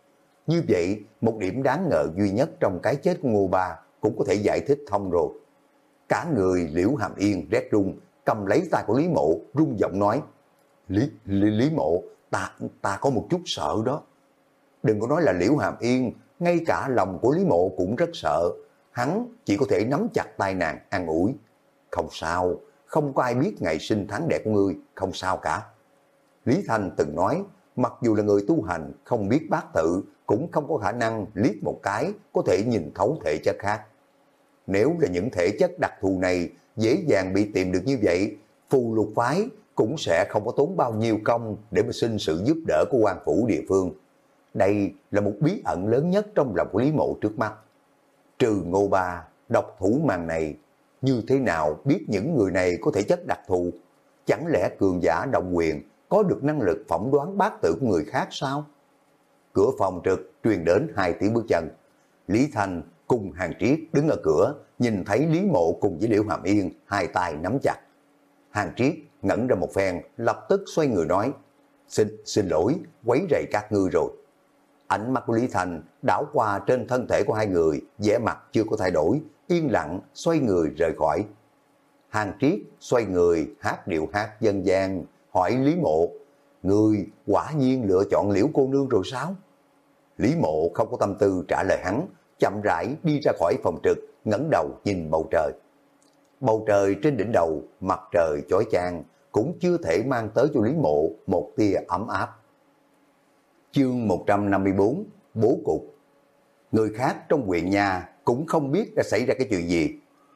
như vậy, một điểm đáng ngờ duy nhất trong cái chết của Ngô Ba cũng có thể giải thích thông rồi. Cả người Liễu Hàm Yên rét run, cầm lấy tay của Lý Mộ, rung giọng nói, Lý, Lý, Lý Mộ, ta, ta có một chút sợ đó. Đừng có nói là Liễu Hàm Yên, ngay cả lòng của Lý Mộ cũng rất sợ. Hắn chỉ có thể nắm chặt tay nàng, an ủi. Không sao, không có ai biết ngày sinh tháng đẹp của ngươi, không sao cả. Lý Thanh từng nói, mặc dù là người tu hành, không biết bát tự, cũng không có khả năng liếc một cái có thể nhìn thấu thể chất khác. Nếu là những thể chất đặc thù này dễ dàng bị tìm được như vậy, phù lục phái cũng sẽ không có tốn bao nhiêu công để mà xin sự giúp đỡ của quan phủ địa phương. Đây là một bí ẩn lớn nhất trong lòng của Lý Mộ trước mắt. Trừ ngô ba, độc thủ màn này, như thế nào biết những người này có thể chất đặc thù? Chẳng lẽ cường giả động quyền có được năng lực phỏng đoán bát tự của người khác sao? Cửa phòng trực truyền đến hai tiếng bước chân. Lý Thành cùng hàng triết đứng ở cửa, nhìn thấy Lý Mộ cùng với Liễu Hàm Yên, hai tay nắm chặt. Hàng triết ngẩn ra một phen, lập tức xoay người nói, xin, xin lỗi, quấy rầy các ngươi rồi. Ánh mắt của Lý Thành đảo qua trên thân thể của hai người, vẻ mặt chưa có thay đổi, yên lặng xoay người rời khỏi. Hàng Triết xoay người hát điệu hát dân gian, hỏi Lý Mộ, người quả nhiên lựa chọn liễu cô nương rồi sao? Lý Mộ không có tâm tư trả lời hắn, chậm rãi đi ra khỏi phòng trực, ngẩng đầu nhìn bầu trời. Bầu trời trên đỉnh đầu, mặt trời chói chang, cũng chưa thể mang tới cho Lý Mộ một tia ấm áp. Chương 154 Bố Cục Người khác trong huyện nhà cũng không biết đã xảy ra cái chuyện gì.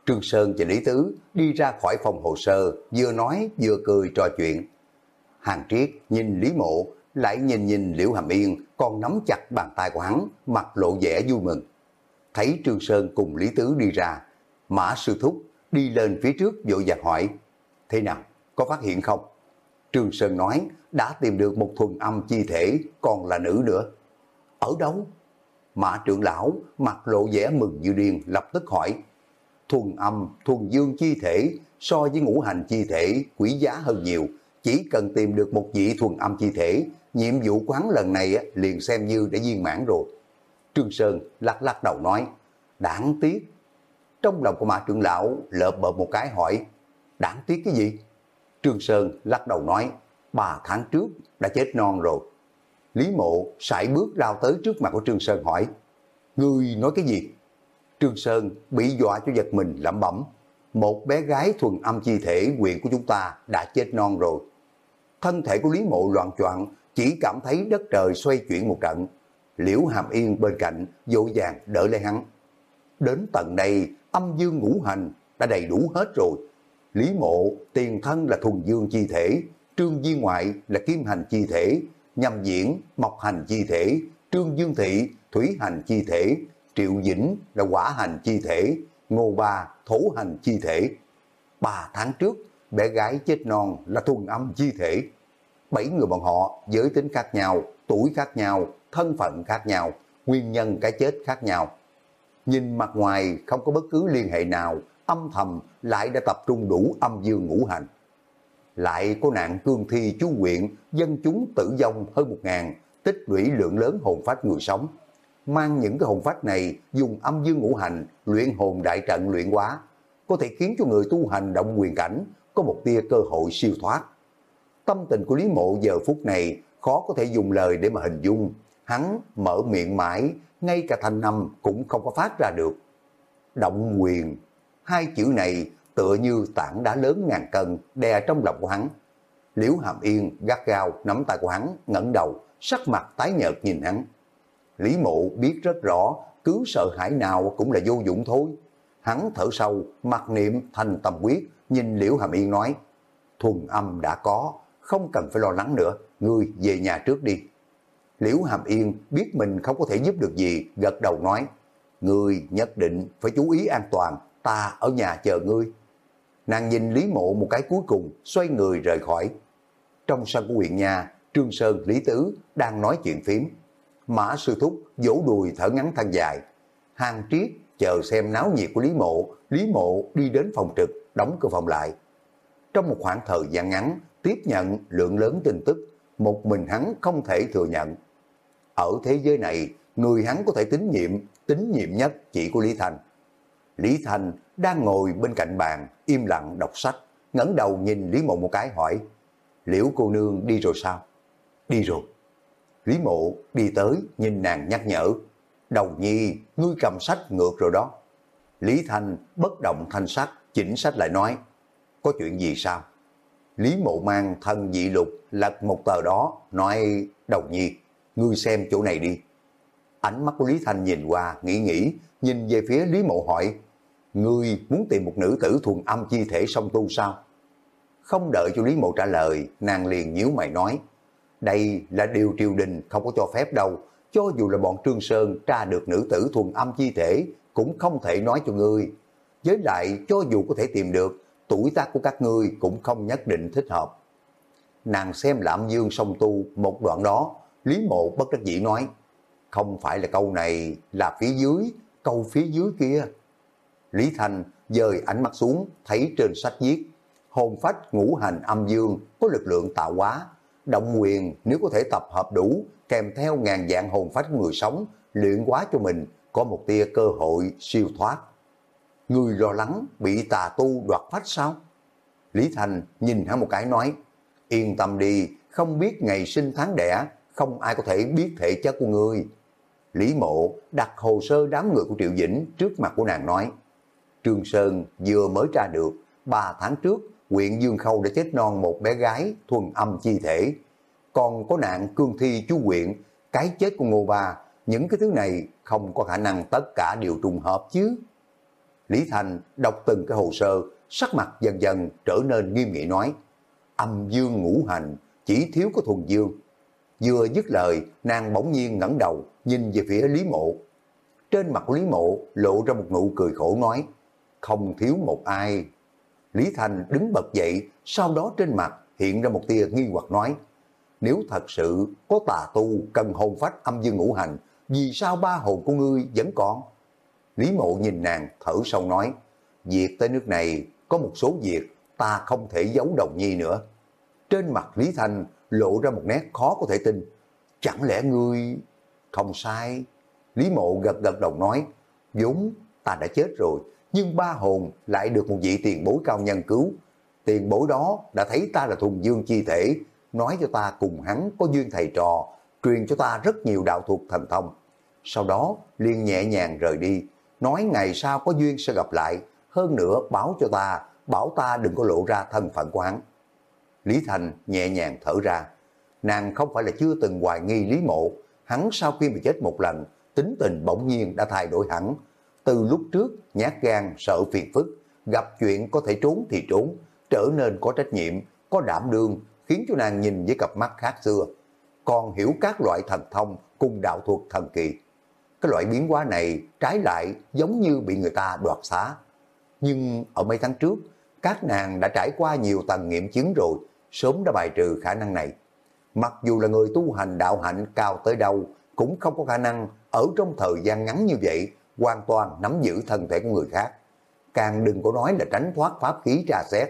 Trương Sơn và Lý Tứ đi ra khỏi phòng hồ sơ, vừa nói vừa cười trò chuyện. Hàng Triết nhìn Lý Mộ, lại nhìn nhìn Liễu Hàm Yên, còn nắm chặt bàn tay của hắn, mặt lộ vẻ vui mừng. Thấy Trương Sơn cùng Lý Tứ đi ra, Mã Sư Thúc đi lên phía trước vội vàng hỏi, thế nào, có phát hiện không? Trương Sơn nói, đã tìm được một thuần âm chi thể, còn là nữ nữa. Ở đâu? Mã trưởng lão mặt lộ vẻ mừng như điên lập tức hỏi, thuần âm, thuần dương chi thể so với ngũ hành chi thể quý giá hơn nhiều, chỉ cần tìm được một vị thuần âm chi thể, nhiệm vụ quán lần này liền xem như đã viên mãn rồi. Trương Sơn lắc lắc đầu nói, đáng tiếc. Trong lòng của mã trưởng lão lợp bợp một cái hỏi, đáng tiếc cái gì? Trương Sơn lắc đầu nói, ba tháng trước đã chết non rồi. Lý mộ sải bước lao tới trước mặt của Trương Sơn hỏi, Ngươi nói cái gì? Trương Sơn bị dọa cho giật mình lẩm bẩm, một bé gái thuần âm chi thể quyền của chúng ta đã chết non rồi. Thân thể của Lý mộ loạn choạng chỉ cảm thấy đất trời xoay chuyển một trận. Liễu Hàm Yên bên cạnh dội vàng đỡ lấy hắn. Đến tận đây âm dương ngũ hành đã đầy đủ hết rồi. Lý mộ tiền thân là thuần dương chi thể, trương di ngoại là kim hành chi thể, nhâm diễn mộc hành chi thể, trương dương thị thủy hành chi thể, triệu dĩnh là quả hành chi thể, ngô ba thổ hành chi thể. Ba tháng trước, bé gái chết non là thuần âm chi thể. Bảy người bọn họ giới tính khác nhau, tuổi khác nhau, thân phận khác nhau, nguyên nhân cái chết khác nhau. Nhìn mặt ngoài không có bất cứ liên hệ nào, âm thầm lại đã tập trung đủ âm dương ngũ hành. Lại có nạn cương thi chú quyện, dân chúng tử vong hơn một ngàn, tích lũy lượng lớn hồn phách người sống. Mang những cái hồn phách này dùng âm dương ngũ hành, luyện hồn đại trận luyện quá có thể khiến cho người tu hành động quyền cảnh có một tia cơ hội siêu thoát. Tâm tình của Lý Mộ giờ phút này khó có thể dùng lời để mà hình dung. Hắn mở miệng mãi, ngay cả thanh năm cũng không có phát ra được. Động quyền, hai chữ này tựa như tảng đá lớn ngàn cân đè trong lòng của hắn. Liễu Hàm Yên gắt gao nắm tay của hắn, ngẩng đầu, sắc mặt tái nhợt nhìn hắn. Lý Mộ biết rất rõ, cứ sợ hãi nào cũng là vô dụng thôi. Hắn thở sâu, mặc niệm thành tâm quyết, nhìn Liễu Hàm Yên nói, thuần âm đã có, không cần phải lo lắng nữa, ngươi về nhà trước đi. Liễu Hàm Yên biết mình không có thể giúp được gì, gật đầu nói, ngươi nhất định phải chú ý an toàn, ta ở nhà chờ ngươi. Nàng nhìn Lý Mộ một cái cuối cùng, xoay người rời khỏi. Trong sân của huyện nhà, Trương Sơn, Lý Tứ đang nói chuyện phím. Mã Sư Thúc vỗ đùi thở ngắn than dài. Hàng Triết chờ xem náo nhiệt của Lý Mộ, Lý Mộ đi đến phòng trực, đóng cửa phòng lại. Trong một khoảng thời gian ngắn, tiếp nhận lượng lớn tin tức, một mình hắn không thể thừa nhận. Ở thế giới này, người hắn có thể tín nhiệm, tín nhiệm nhất chỉ của Lý Thành. Lý Thành đang ngồi bên cạnh bàn, im lặng đọc sách, ngẩng đầu nhìn Lý Mộ một cái hỏi, Liễu cô nương đi rồi sao? Đi rồi. Lý Mộ đi tới, nhìn nàng nhắc nhở, đầu nhi, ngươi cầm sách ngược rồi đó. Lý Thành bất động thanh sách, chỉnh sách lại nói, có chuyện gì sao? Lý Mộ mang thân dị lục lật một tờ đó, nói đầu nhi, ngươi xem chỗ này đi. Ánh mắt của Lý Thành nhìn qua, nghĩ nghĩ, nhìn về phía Lý Mộ hỏi, ngươi muốn tìm một nữ tử thuần âm chi thể song tu sao? Không đợi cho Lý Mộ trả lời, nàng liền nhíu mày nói, đây là điều triều đình không có cho phép đâu, cho dù là bọn Trương Sơn tra được nữ tử thuần âm chi thể, cũng không thể nói cho ngươi. Với lại, cho dù có thể tìm được, tuổi tác của các ngươi cũng không nhất định thích hợp. Nàng xem Lạm Dương song tu một đoạn đó, Lý Mộ bất đắc dĩ nói, không phải là câu này, là phía dưới, câu phía dưới kia. Lý Thành dời ánh mắt xuống, thấy trên sách viết, hồn phách ngũ hành âm dương có lực lượng tạo hóa, động quyền nếu có thể tập hợp đủ, kèm theo ngàn dạng hồn phách người sống, luyện quá cho mình, có một tia cơ hội siêu thoát. Người lo lắng bị tà tu đoạt phách sao? Lý Thành nhìn hắn một cái nói, yên tâm đi, không biết ngày sinh tháng đẻ, không ai có thể biết thể chất của ngươi. Lý Mộ đặt hồ sơ đám người của Triệu Dĩnh trước mặt của nàng nói, Trương Sơn vừa mới ra được, 3 tháng trước, huyện Dương Khâu đã chết non một bé gái thuần âm chi thể. Còn có nạn cương thi chú huyện, cái chết của Ngô Ba, những cái thứ này không có khả năng tất cả đều trùng hợp chứ. Lý Thành đọc từng cái hồ sơ, sắc mặt dần dần trở nên nghiêm nghị nói, âm dương ngũ hành, chỉ thiếu có thuần dương. Vừa dứt lời, nàng bỗng nhiên ngẩng đầu, nhìn về phía Lý Mộ. Trên mặt của Lý Mộ lộ ra một nụ cười khổ nói, không thiếu một ai. Lý Thành đứng bật dậy, sau đó trên mặt hiện ra một tia nghi hoặc nói, nếu thật sự có tà tu cần hồn phách âm dương ngũ hành, vì sao ba hồn của ngươi vẫn còn? Lý Mộ nhìn nàng thở sâu nói, việc tới nước này có một số việc ta không thể giấu đồng nhi nữa. Trên mặt Lý Thành lộ ra một nét khó có thể tin. Chẳng lẽ ngươi... Không sai. Lý Mộ gật gật đầu nói, vốn ta đã chết rồi, nhưng ba hồn lại được một vị tiền bối cao nhân cứu. Tiền bối đó đã thấy ta là thùng dương chi thể, nói cho ta cùng hắn có duyên thầy trò, truyền cho ta rất nhiều đạo thuật thần thông. Sau đó liền nhẹ nhàng rời đi, nói ngày sau có duyên sẽ gặp lại, hơn nữa báo cho ta, bảo ta đừng có lộ ra thân phận của hắn. Lý Thành nhẹ nhàng thở ra, nàng không phải là chưa từng hoài nghi Lý Mộ, hắn sau khi bị chết một lần, tính tình bỗng nhiên đã thay đổi hẳn. Từ lúc trước nhát gan sợ phiền phức, gặp chuyện có thể trốn thì trốn, trở nên có trách nhiệm, có đảm đương, khiến cho nàng nhìn với cặp mắt khác xưa. Còn hiểu các loại thần thông cùng đạo thuật thần kỳ. Cái loại biến hóa này trái lại giống như bị người ta đoạt xá. Nhưng ở mấy tháng trước, các nàng đã trải qua nhiều tầng nghiệm chứng rồi, sớm đã bài trừ khả năng này. Mặc dù là người tu hành đạo hạnh cao tới đâu, cũng không có khả năng ở trong thời gian ngắn như vậy hoàn toàn nắm giữ thân thể của người khác. Càng đừng có nói là tránh thoát pháp khí tra xét.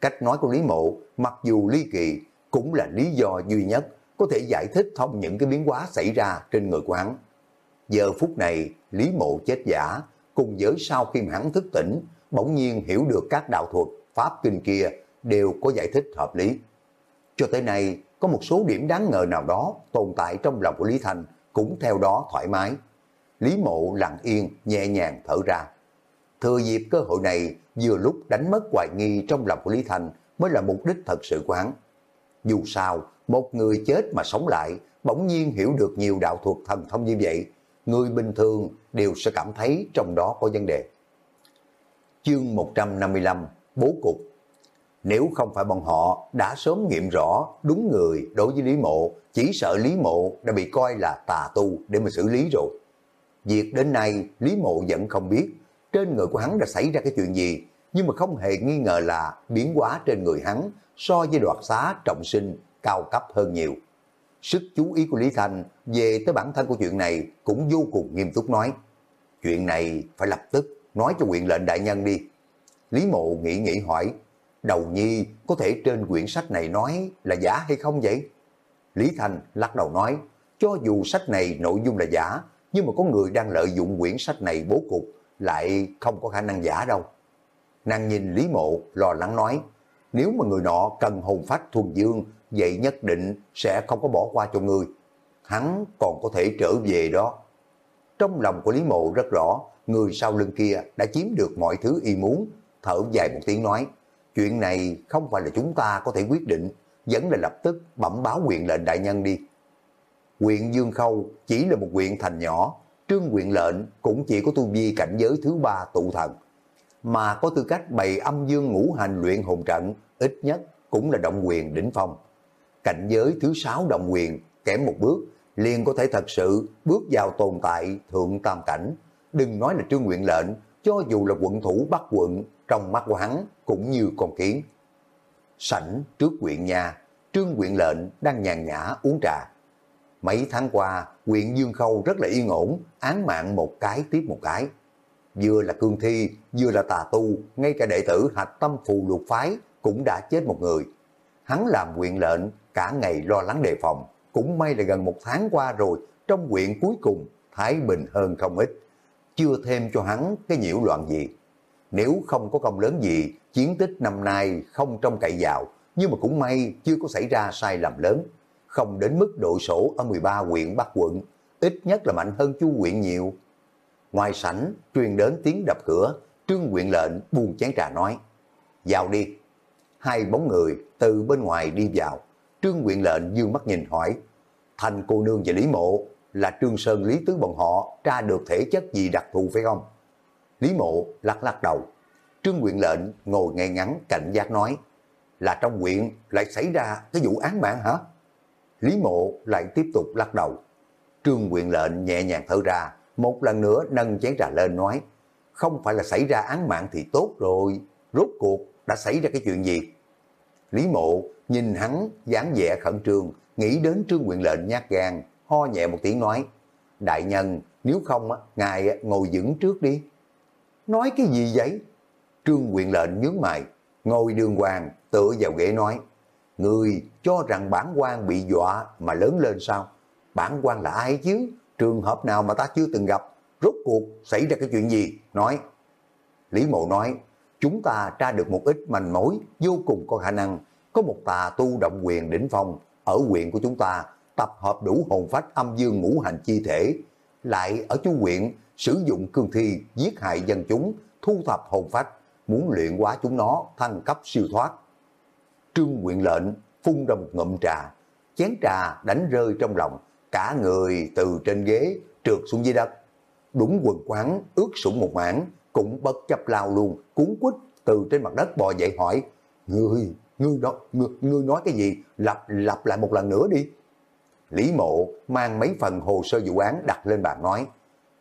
Cách nói của Lý Mộ, mặc dù ly kỳ, cũng là lý do duy nhất có thể giải thích thông những cái biến hóa xảy ra trên người của hắn. Giờ phút này, Lý Mộ chết giả, cùng với sau khi mà hắn thức tỉnh, bỗng nhiên hiểu được các đạo thuật, pháp kinh kia đều có giải thích hợp lý. Cho tới nay, có một số điểm đáng ngờ nào đó tồn tại trong lòng của Lý Thành cũng theo đó thoải mái. Lý Mộ lặng yên, nhẹ nhàng thở ra. Thừa dịp cơ hội này, vừa lúc đánh mất hoài nghi trong lòng của Lý Thành mới là mục đích thật sự của hắn. Dù sao, một người chết mà sống lại, bỗng nhiên hiểu được nhiều đạo thuật thần thông như vậy, người bình thường đều sẽ cảm thấy trong đó có vấn đề. Chương 155 Bố Cục Nếu không phải bọn họ đã sớm nghiệm rõ đúng người đối với Lý Mộ, chỉ sợ Lý Mộ đã bị coi là tà tu để mà xử lý rồi. Việc đến nay Lý Mộ vẫn không biết trên người của hắn đã xảy ra cái chuyện gì, nhưng mà không hề nghi ngờ là biến hóa trên người hắn so với đoạt xá trọng sinh cao cấp hơn nhiều. Sức chú ý của Lý Thành về tới bản thân của chuyện này cũng vô cùng nghiêm túc nói. Chuyện này phải lập tức nói cho quyện lệnh đại nhân đi. Lý Mộ nghĩ nghĩ hỏi, đầu nhi có thể trên quyển sách này nói là giả hay không vậy? Lý Thành lắc đầu nói, cho dù sách này nội dung là giả, nhưng mà có người đang lợi dụng quyển sách này bố cục, lại không có khả năng giả đâu. Nàng nhìn Lý Mộ lo lắng nói, nếu mà người nọ cần hồn phách thuần dương, vậy nhất định sẽ không có bỏ qua cho người. Hắn còn có thể trở về đó. Trong lòng của Lý Mộ rất rõ, người sau lưng kia đã chiếm được mọi thứ y muốn, thở dài một tiếng nói, chuyện này không phải là chúng ta có thể quyết định, vẫn là lập tức bẩm báo quyền lệnh đại nhân đi. Quyện Dương Khâu chỉ là một quyện thành nhỏ, trương quyện lệnh cũng chỉ có tu vi cảnh giới thứ ba tụ thần, mà có tư cách bày âm dương ngũ hành luyện hồn trận, ít nhất cũng là động quyền đỉnh phong. Cảnh giới thứ sáu động quyền, kém một bước, liền có thể thật sự bước vào tồn tại thượng tam cảnh. Đừng nói là trương nguyện lệnh, cho dù là quận thủ bắt quận, trong mắt của hắn cũng như con kiến. Sảnh trước quyện nhà, trương quyện lệnh đang nhàn nhã uống trà. Mấy tháng qua, quyện Dương Khâu rất là yên ổn, án mạng một cái tiếp một cái. Vừa là cương thi, vừa là tà tu, ngay cả đệ tử hạch tâm phù lục phái cũng đã chết một người. hắn làm quyện lệnh, cả ngày lo lắng đề phòng. Cũng may là gần một tháng qua rồi, trong quyện cuối cùng, Thái Bình hơn không ít. Chưa thêm cho hắn cái nhiễu loạn gì. Nếu không có công lớn gì, chiến tích năm nay không trông cậy vào, nhưng mà cũng may chưa có xảy ra sai lầm lớn. Không đến mức đội sổ ở 13 huyện Bắc quận, ít nhất là mạnh hơn chu huyện nhiều. Ngoài sảnh, truyền đến tiếng đập cửa, trương quyện lệnh buông chén trà nói, vào đi. Hai bóng người từ bên ngoài đi vào, trương quyện lệnh dương mắt nhìn hỏi, thành cô nương và Lý Mộ là Trương Sơn Lý Tứ bọn họ tra được thể chất gì đặc thù phải không? Lý Mộ lắc lắc đầu, trương quyện lệnh ngồi ngay ngắn cảnh giác nói, là trong quyện lại xảy ra cái vụ án mạng hả? Lý Mộ lại tiếp tục lắc đầu. Trương Quyền lệnh nhẹ nhàng thở ra, một lần nữa nâng chén trà lên nói, không phải là xảy ra án mạng thì tốt rồi, rốt cuộc đã xảy ra cái chuyện gì? Lý mộ nhìn hắn dáng vẻ khẩn trương, nghĩ đến trương Quyền lệnh nhát gan, ho nhẹ một tiếng nói, đại nhân, nếu không, ngài ngồi vững trước đi. Nói cái gì vậy? Trương Quyền lệnh nhướng mày, ngồi đường hoàng, tựa vào ghế nói, Người cho rằng bản quan bị dọa mà lớn lên sao? Bản quan là ai chứ? Trường hợp nào mà ta chưa từng gặp? Rốt cuộc xảy ra cái chuyện gì? Nói. Lý Mộ nói, chúng ta tra được một ít manh mối vô cùng có khả năng có một tà tu động quyền đỉnh phong ở huyện của chúng ta tập hợp đủ hồn phách âm dương ngũ hành chi thể lại ở chú huyện sử dụng cương thi giết hại dân chúng thu thập hồn phách muốn luyện hóa chúng nó thăng cấp siêu thoát trương nguyện lệnh phun ra một ngụm trà chén trà đánh rơi trong lòng cả người từ trên ghế trượt xuống dưới đất đúng quần quán ướt sũng một mảng cũng bất chấp lao luôn, cuốn quýt từ trên mặt đất bò dậy hỏi, Ngươi, ngươi, đó, ngươi, ngươi nói cái gì? Lặp lặp lại một lần nữa đi. Lý mộ mang mấy phần hồ sơ vụ án đặt lên bàn nói,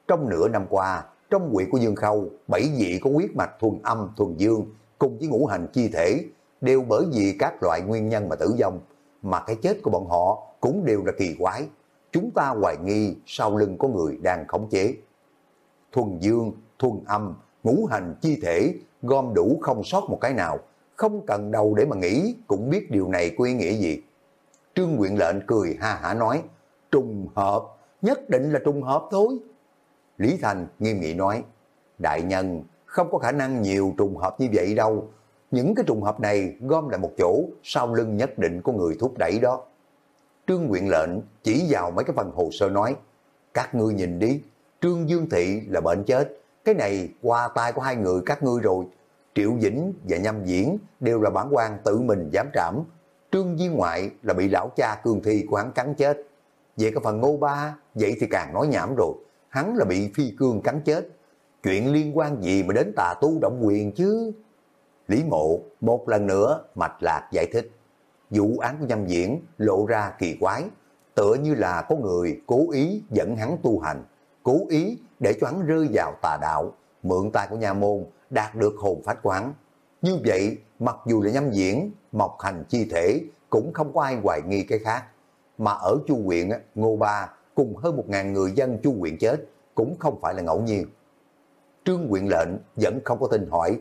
trong nửa năm qua, trong quỷ của Dương Khâu, bảy vị có huyết mạch thuần âm, thuần dương, cùng với ngũ hành chi thể, đều bởi vì các loại nguyên nhân mà tử vong, mà cái chết của bọn họ cũng đều là kỳ quái. Chúng ta hoài nghi sau lưng có người đang khống chế. Thuần dương, thuần âm, ngũ hành chi thể, gom đủ không sót một cái nào, không cần đầu để mà nghĩ, cũng biết điều này có ý nghĩa gì. Trương Nguyện lệnh cười ha hả nói, trùng hợp, nhất định là trùng hợp thôi. Lý Thành nghiêm nghị nói, đại nhân, không có khả năng nhiều trùng hợp như vậy đâu. Những cái trùng hợp này gom lại một chỗ, sau lưng nhất định của người thúc đẩy đó. Trương Nguyện lệnh chỉ vào mấy cái phần hồ sơ nói, các ngươi nhìn đi, Trương Dương Thị là bệnh chết, cái này qua tay của hai người các ngươi rồi. Triệu Vĩnh và Nhâm Diễn đều là bản quan tự mình giám trảm. Trương Duy Ngoại là bị lão cha cương thi của hắn cắn chết. Về cái phần ngô ba, vậy thì càng nói nhảm rồi. Hắn là bị phi cương cắn chết. Chuyện liên quan gì mà đến tà tu động quyền chứ? Lý mộ một lần nữa mạch lạc giải thích. Vụ án của nhâm diễn lộ ra kỳ quái, tựa như là có người cố ý dẫn hắn tu hành, cố ý để cho hắn rơi vào tà đạo, mượn tay của nhà môn, đạt được hồn phách quán. Như vậy, mặc dù là nhâm diễn, mọc hành chi thể, cũng không có ai hoài nghi cái khác. Mà ở chu huyện, Ngô Ba cùng hơn một ngàn người dân chu huyện chết, cũng không phải là ngẫu nhiên. Trương quyện lệnh vẫn không có tin hỏi,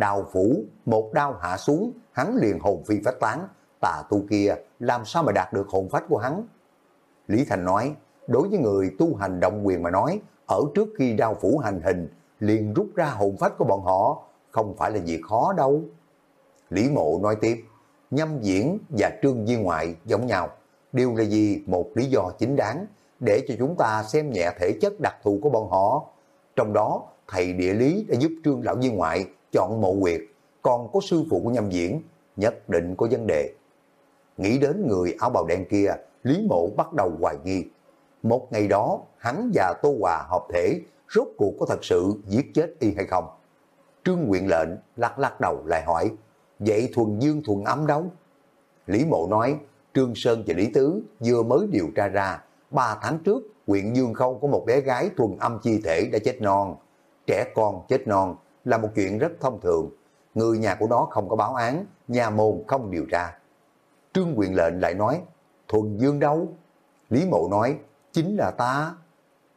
đào phủ, một đao hạ xuống, hắn liền hồn phi phách tán, tà tu kia làm sao mà đạt được hồn phách của hắn. Lý Thành nói, đối với người tu hành động quyền mà nói, ở trước khi đao phủ hành hình, liền rút ra hồn phách của bọn họ, không phải là việc khó đâu. Lý Mộ nói tiếp, nhâm diễn và trương viên ngoại giống nhau, đều là vì một lý do chính đáng, để cho chúng ta xem nhẹ thể chất đặc thù của bọn họ. Trong đó, thầy địa lý đã giúp trương lão viên ngoại chọn mộ quyệt, còn có sư phụ của nhâm diễn, nhất định có vấn đề. Nghĩ đến người áo bào đen kia, Lý Mộ bắt đầu hoài nghi, một ngày đó hắn và Tô Hòa hợp thể, rốt cuộc có thật sự giết chết y hay không? Trương Nguyện lệnh lắc lắc đầu lại hỏi, vậy thuần dương thuần âm đâu? Lý Mộ nói, Trương Sơn và Lý Tứ vừa mới điều tra ra, ba tháng trước, huyện Dương Khâu có một bé gái thuần âm chi thể đã chết non. Trẻ con chết non là một chuyện rất thông thường. Người nhà của nó không có báo án, nhà môn không điều tra. Trương Quyền lệnh lại nói, thuần dương đâu? Lý Mộ nói, chính là ta.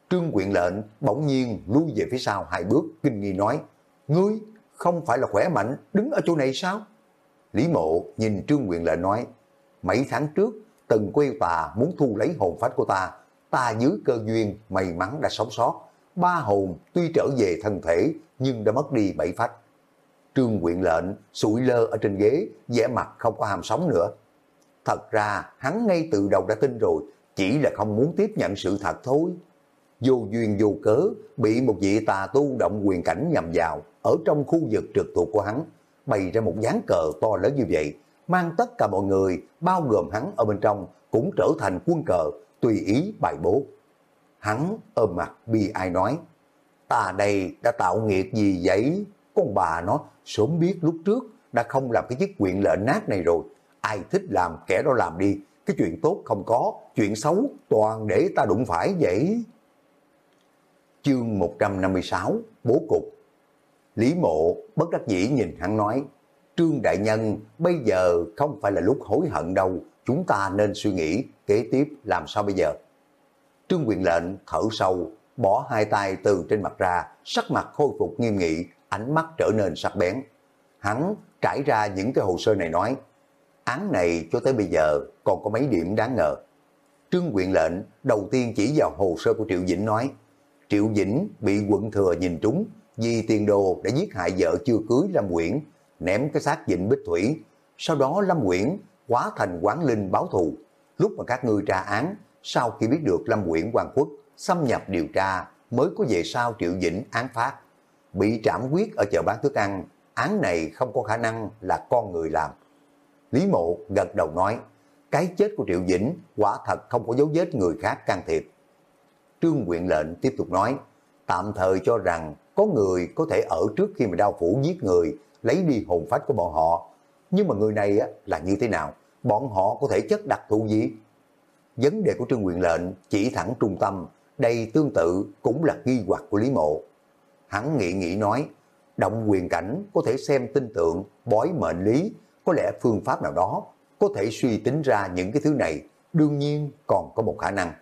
Trương quyền lệnh bỗng nhiên lui về phía sau hai bước kinh nghi nói, ngươi không phải là khỏe mạnh đứng ở chỗ này sao? Lý Mộ nhìn Trương Quyền Lệnh nói, mấy tháng trước, từng quê tà muốn thu lấy hồn phách của ta, ta dưới cơ duyên may mắn đã sống sót. Ba hồn tuy trở về thân thể nhưng đã mất đi bảy phách. Trương quyện Lệnh sụi lơ ở trên ghế, vẻ mặt không có hàm sống nữa. Thật ra hắn ngay từ đầu đã tin rồi, chỉ là không muốn tiếp nhận sự thật thôi. Vô duyên vô cớ, bị một vị tà tu động quyền cảnh nhầm vào, ở trong khu vực trực thuộc của hắn, bày ra một dáng cờ to lớn như vậy, mang tất cả mọi người, bao gồm hắn ở bên trong, cũng trở thành quân cờ, tùy ý bài bố. Hắn ôm mặt bi ai nói, ta đây đã tạo nghiệp gì vậy? Con bà nó sớm biết lúc trước đã không làm cái chức quyền lệnh nát này rồi. Ai thích làm kẻ đó làm đi, cái chuyện tốt không có, chuyện xấu toàn để ta đụng phải vậy. Chương 156, Bố Cục Lý Mộ bất đắc dĩ nhìn hắn nói, Trương Đại Nhân, bây giờ không phải là lúc hối hận đâu, chúng ta nên suy nghĩ kế tiếp làm sao bây giờ. Trương quyền lệnh thở sâu, bỏ hai tay từ trên mặt ra, sắc mặt khôi phục nghiêm nghị, ánh mắt trở nên sắc bén. Hắn trải ra những cái hồ sơ này nói, án này cho tới bây giờ còn có mấy điểm đáng ngờ. Trương quyền lệnh đầu tiên chỉ vào hồ sơ của Triệu Dĩnh nói, Triệu Dĩnh bị quận thừa nhìn trúng, vì tiền đồ đã giết hại vợ chưa cưới Lâm Quyển, ném cái xác Dĩnh Bích Thủy. Sau đó Lâm Quyển hóa thành quán linh báo thù. Lúc mà các ngươi tra án, sau khi biết được Lâm Quyển Hoàng Quốc xâm nhập điều tra mới có về sau Triệu Dĩnh án phát. Bị trảm quyết ở chợ bán thức ăn, án này không có khả năng là con người làm. Lý Mộ gật đầu nói, cái chết của Triệu Dĩnh quả thật không có dấu vết người khác can thiệp. Trương Quyện lệnh tiếp tục nói, tạm thời cho rằng có người có thể ở trước khi mà đau phủ giết người, lấy đi hồn phách của bọn họ. Nhưng mà người này là như thế nào? Bọn họ có thể chất đặc thù gì? Vấn đề của Trương Quyền lệnh chỉ thẳng trung tâm, đây tương tự cũng là nghi hoặc của Lý Mộ. Hắn nghĩ nghĩ nói, động quyền cảnh có thể xem tinh tượng, bói mệnh lý, có lẽ phương pháp nào đó có thể suy tính ra những cái thứ này, đương nhiên còn có một khả năng.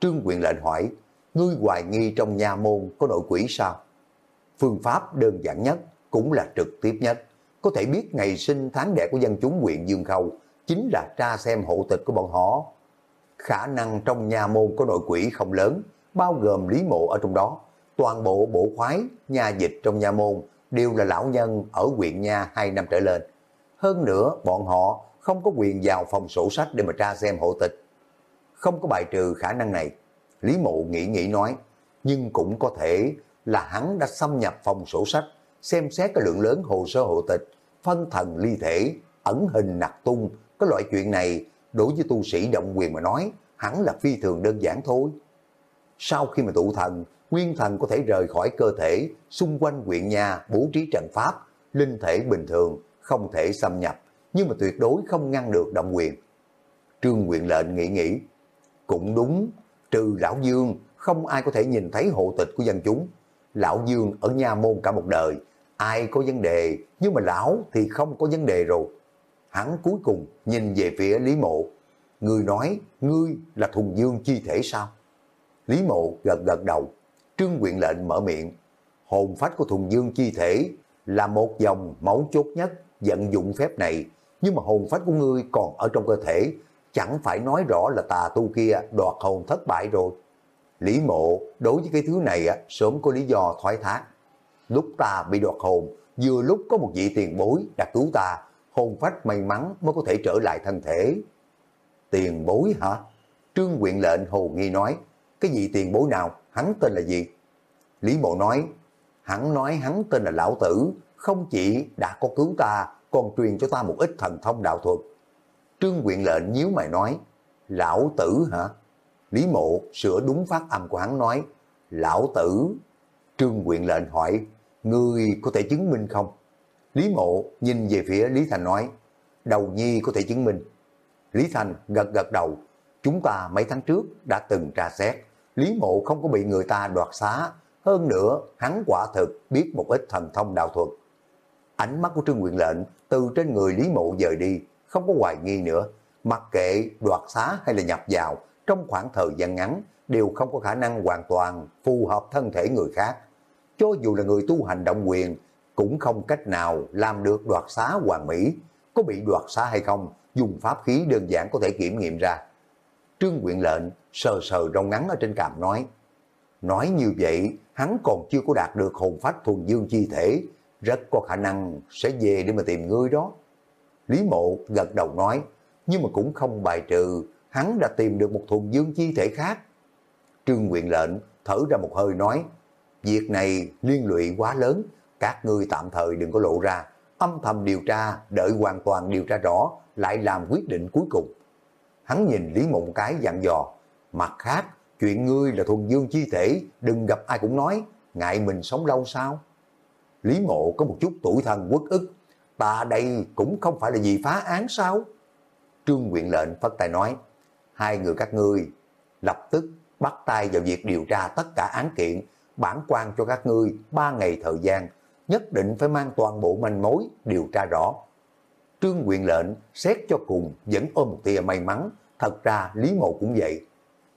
Trương quyền lệnh hỏi, ngươi hoài nghi trong nhà môn có nội quỷ sao? Phương pháp đơn giản nhất, cũng là trực tiếp nhất. Có thể biết ngày sinh tháng đẻ của dân chúng huyện Dương Khâu, chính là tra xem hộ tịch của bọn họ. Khả năng trong nhà môn có nội quỷ không lớn, bao gồm lý mộ ở trong đó. Toàn bộ bộ khoái, nhà dịch trong nhà môn đều là lão nhân ở huyện nhà hai năm trở lên. Hơn nữa, bọn họ không có quyền vào phòng sổ sách để mà tra xem hộ tịch. Không có bài trừ khả năng này. Lý mộ nghĩ nghĩ nói, nhưng cũng có thể là hắn đã xâm nhập phòng sổ sách, xem xét cái lượng lớn hồ sơ hộ tịch, phân thần ly thể, ẩn hình nặc tung. Cái loại chuyện này, đối với tu sĩ động quyền mà nói, hẳn là phi thường đơn giản thôi. Sau khi mà tụ thần, nguyên thần có thể rời khỏi cơ thể, xung quanh quyện nhà bố trí trận pháp, linh thể bình thường, không thể xâm nhập, nhưng mà tuyệt đối không ngăn được động quyền. Trương Quyện lệnh nghĩ nghĩ, cũng đúng, trừ Lão Dương, không ai có thể nhìn thấy hộ tịch của dân chúng. Lão Dương ở nhà môn cả một đời, ai có vấn đề, nhưng mà Lão thì không có vấn đề rồi. Hắn cuối cùng nhìn về phía Lý Mộ, người nói, ngươi là thùng dương chi thể sao? Lý Mộ gật gật đầu, Trương Quyện lệnh mở miệng, hồn phách của thùng dương chi thể là một dòng máu chốt nhất vận dụng phép này, nhưng mà hồn phách của ngươi còn ở trong cơ thể, chẳng phải nói rõ là tà tu kia đoạt hồn thất bại rồi. Lý mộ đối với cái thứ này á, sớm có lý do thoái thác. Lúc ta bị đoạt hồn, vừa lúc có một vị tiền bối đã cứu ta, hồn phách may mắn mới có thể trở lại thân thể. Tiền bối hả? Trương quyện lệnh hồ nghi nói, cái gì tiền bối nào, hắn tên là gì? Lý mộ nói, hắn nói hắn tên là Lão Tử, không chỉ đã có cứu ta, còn truyền cho ta một ít thần thông đạo thuật. Trương quyện lệnh nhíu mày nói, Lão Tử hả? Lý mộ sửa đúng phát âm của hắn nói, Lão Tử. Trương quyện lệnh hỏi, ngươi có thể chứng minh không? Lý mộ nhìn về phía Lý Thành nói, đầu nhi có thể chứng minh. Lý Thành gật gật đầu, chúng ta mấy tháng trước đã từng tra xét, Lý mộ không có bị người ta đoạt xá, hơn nữa hắn quả thực biết một ít thần thông đạo thuật. Ánh mắt của Trương Quyền Lệnh từ trên người Lý mộ dời đi, không có hoài nghi nữa, mặc kệ đoạt xá hay là nhập vào, trong khoảng thời gian ngắn đều không có khả năng hoàn toàn phù hợp thân thể người khác. Cho dù là người tu hành động quyền, cũng không cách nào làm được đoạt xá hoàng mỹ. có bị đoạt xá hay không, dùng pháp khí đơn giản có thể kiểm nghiệm ra. Trương Quyện lệnh sờ sờ rong ngắn ở trên cằm nói, nói như vậy hắn còn chưa có đạt được hồn phách thuần dương chi thể, rất có khả năng sẽ về để mà tìm ngươi đó. Lý mộ gật đầu nói, nhưng mà cũng không bài trừ, hắn đã tìm được một thuần dương chi thể khác. Trương quyện lệnh thở ra một hơi nói, việc này liên lụy quá lớn, các ngươi tạm thời đừng có lộ ra, âm thầm điều tra, đợi hoàn toàn điều tra rõ, lại làm quyết định cuối cùng. Hắn nhìn Lý mộng một cái dặn dò, mặt khác, chuyện ngươi là thuần dương chi thể, đừng gặp ai cũng nói, ngại mình sống lâu sao? Lý Mộ có một chút tuổi thân quốc ức, ta đây cũng không phải là gì phá án sao? Trương Nguyện lệnh phất tài nói, hai người các ngươi lập tức bắt tay vào việc điều tra tất cả án kiện, bản quan cho các ngươi ba ngày thời gian, nhất định phải mang toàn bộ manh mối điều tra rõ. Trương quyền lệnh xét cho cùng vẫn ôm một tia may mắn, thật ra Lý Mộ cũng vậy.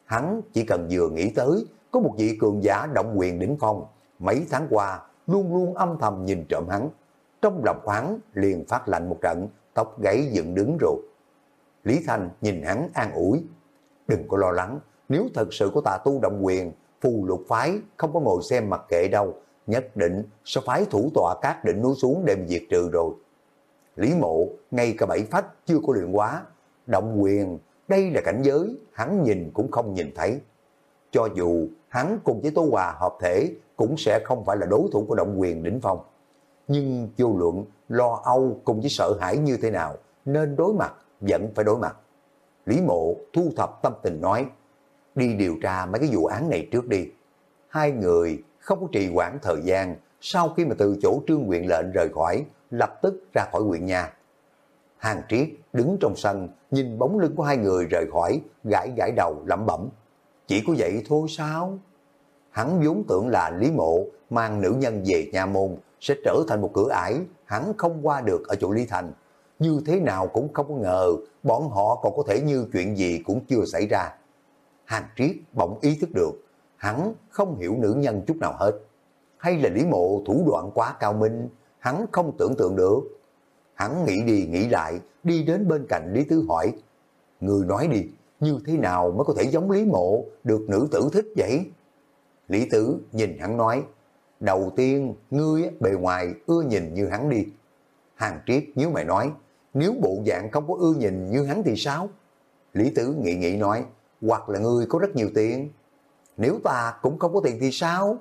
Hắn chỉ cần vừa nghĩ tới có một vị cường giả động quyền đỉnh phong, mấy tháng qua luôn luôn âm thầm nhìn trộm hắn. Trong lòng hắn liền phát lạnh một trận, tóc gáy dựng đứng rồi. Lý Thanh nhìn hắn an ủi, đừng có lo lắng, nếu thật sự có tà tu động quyền, phù lục phái không có ngồi xem mặc kệ đâu, nhất định sẽ phái thủ tọa các đỉnh núi xuống đem diệt trừ rồi. Lý mộ, ngay cả bảy phách chưa có luyện quá, động quyền, đây là cảnh giới, hắn nhìn cũng không nhìn thấy. Cho dù hắn cùng với Tô Hòa hợp thể, cũng sẽ không phải là đối thủ của động quyền đỉnh phong. Nhưng vô luận, lo âu cùng với sợ hãi như thế nào, nên đối mặt, vẫn phải đối mặt. Lý mộ thu thập tâm tình nói, đi điều tra mấy cái vụ án này trước đi. Hai người không có trì hoãn thời gian, sau khi mà từ chỗ trương quyện lệnh rời khỏi, lập tức ra khỏi quyện nhà. Hàng Triết đứng trong sân, nhìn bóng lưng của hai người rời khỏi, gãi gãi đầu lẩm bẩm. Chỉ có vậy thôi sao? Hắn vốn tưởng là Lý Mộ mang nữ nhân về nhà môn sẽ trở thành một cửa ải, hắn không qua được ở chỗ Lý Thành. Như thế nào cũng không có ngờ, bọn họ còn có thể như chuyện gì cũng chưa xảy ra. Hàng Triết bỗng ý thức được, hắn không hiểu nữ nhân chút nào hết. Hay là Lý Mộ thủ đoạn quá cao minh, hắn không tưởng tượng được. Hắn nghĩ đi nghĩ lại, đi đến bên cạnh Lý Tứ hỏi, Người nói đi, như thế nào mới có thể giống Lý Mộ được nữ tử thích vậy? Lý Tứ nhìn hắn nói, đầu tiên ngươi bề ngoài ưa nhìn như hắn đi. Hàng Triết nếu mày nói, nếu bộ dạng không có ưa nhìn như hắn thì sao? Lý Tứ nghĩ nghĩ nói, hoặc là ngươi có rất nhiều tiền. Nếu ta cũng không có tiền thì sao?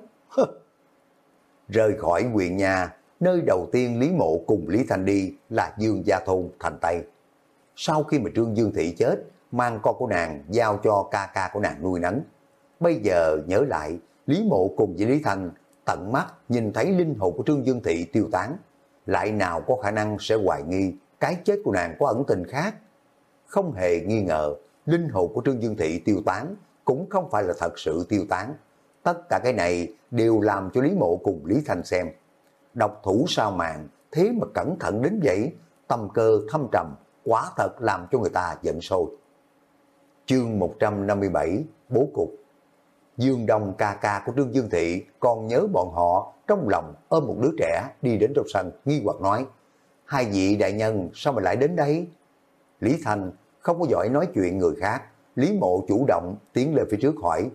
Rời khỏi quyền nhà, nơi đầu tiên Lý Mộ cùng Lý Thành đi là Dương Gia Thôn thành Tây. Sau khi mà Trương Dương Thị chết, mang con của nàng giao cho ca ca của nàng nuôi nấng. Bây giờ nhớ lại, Lý Mộ cùng với Lý Thành tận mắt nhìn thấy linh hồn của Trương Dương Thị tiêu tán. Lại nào có khả năng sẽ hoài nghi cái chết của nàng có ẩn tình khác. Không hề nghi ngờ, linh hồn của Trương Dương Thị tiêu tán cũng không phải là thật sự tiêu tán. Tất cả cái này đều làm cho Lý Mộ cùng Lý Thành xem. Độc thủ sao mạng, thế mà cẩn thận đến vậy, tâm cơ thâm trầm, quá thật làm cho người ta giận sôi. Chương 157, Bố Cục Dương Đông ca ca của Trương Dương Thị còn nhớ bọn họ trong lòng ôm một đứa trẻ đi đến trong sân nghi hoặc nói Hai vị đại nhân sao mà lại đến đây? Lý Thành không có giỏi nói chuyện người khác Lý Mộ chủ động tiến lên phía trước hỏi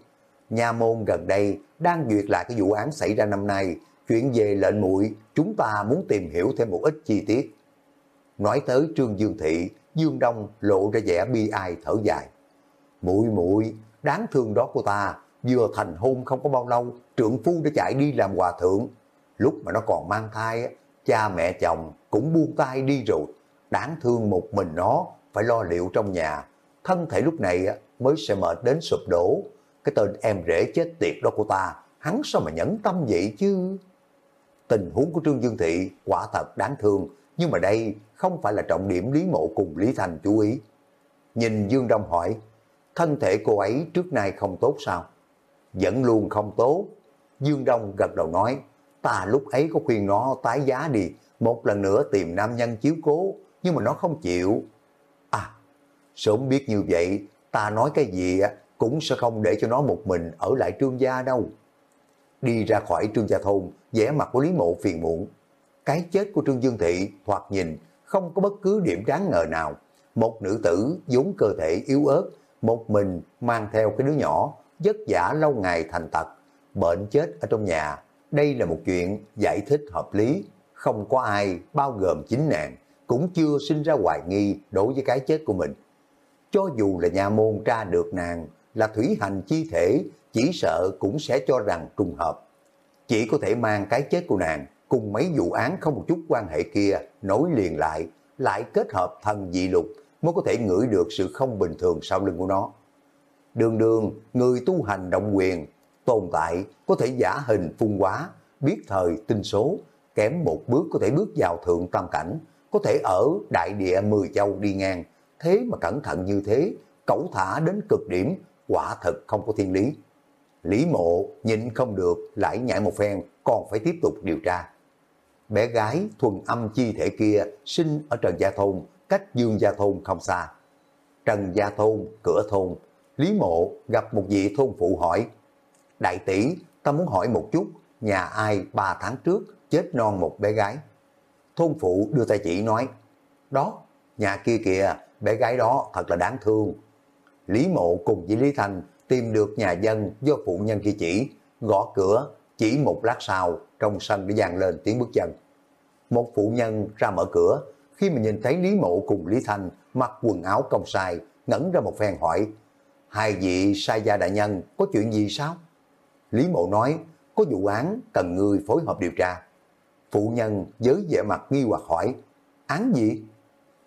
Nhà môn gần đây đang duyệt lại cái vụ án xảy ra năm nay chuyện về lệnh muội chúng ta muốn tìm hiểu thêm một ít chi tiết. Nói tới Trương Dương Thị, Dương Đông lộ ra vẻ bi ai thở dài. Muội muội đáng thương đó của ta, vừa thành hôn không có bao lâu, trượng phu đã chạy đi làm hòa thượng. Lúc mà nó còn mang thai, cha mẹ chồng cũng buông tay đi rồi. Đáng thương một mình nó, phải lo liệu trong nhà. Thân thể lúc này mới sẽ mệt đến sụp đổ. Cái tên em rể chết tiệt đó của ta, hắn sao mà nhẫn tâm vậy chứ? Tình huống của Trương Dương Thị quả thật đáng thương, nhưng mà đây không phải là trọng điểm Lý Mộ cùng Lý Thành chú ý. Nhìn Dương Đông hỏi, thân thể cô ấy trước nay không tốt sao? Vẫn luôn không tốt. Dương Đông gật đầu nói, ta lúc ấy có khuyên nó tái giá đi, một lần nữa tìm nam nhân chiếu cố, nhưng mà nó không chịu. Sớm biết như vậy, ta nói cái gì cũng sẽ không để cho nó một mình ở lại trương gia đâu. Đi ra khỏi trương gia thôn, vẻ mặt của Lý Mộ phiền muộn. Cái chết của Trương Dương Thị thoạt nhìn không có bất cứ điểm đáng ngờ nào. Một nữ tử vốn cơ thể yếu ớt, một mình mang theo cái đứa nhỏ, vất vả lâu ngày thành tật, bệnh chết ở trong nhà. Đây là một chuyện giải thích hợp lý, không có ai, bao gồm chính nàng, cũng chưa sinh ra hoài nghi đối với cái chết của mình. Cho dù là nhà môn tra được nàng là thủy hành chi thể, chỉ sợ cũng sẽ cho rằng trùng hợp. Chỉ có thể mang cái chết của nàng cùng mấy vụ án không một chút quan hệ kia nối liền lại, lại kết hợp thần dị lục mới có thể ngửi được sự không bình thường sau lưng của nó. Đường đường, người tu hành động quyền, tồn tại có thể giả hình phung quá, biết thời tinh số, kém một bước có thể bước vào thượng tam cảnh, có thể ở đại địa mười châu đi ngang, thế mà cẩn thận như thế, cẩu thả đến cực điểm, quả thật không có thiên lý. Lý mộ nhịn không được, lại nhảy một phen, còn phải tiếp tục điều tra. Bé gái thuần âm chi thể kia sinh ở Trần Gia Thôn, cách Dương Gia Thôn không xa. Trần Gia Thôn, cửa thôn, Lý mộ gặp một vị thôn phụ hỏi, Đại tỷ, ta muốn hỏi một chút, nhà ai ba tháng trước chết non một bé gái? Thôn phụ đưa tay chỉ nói, đó, nhà kia kìa, bé gái đó thật là đáng thương. Lý mộ cùng với Lý Thanh tìm được nhà dân do phụ nhân kia chỉ, gõ cửa, chỉ một lát sau, trong sân đã vang lên tiếng bước chân. Một phụ nhân ra mở cửa, khi mà nhìn thấy Lý Mộ cùng Lý Thanh mặc quần áo công sai, ngẩn ra một phen hỏi, hai vị sai gia đại nhân có chuyện gì sao? Lý Mộ nói, có vụ án cần người phối hợp điều tra. Phụ nhân với vẻ mặt nghi hoặc hỏi, án gì?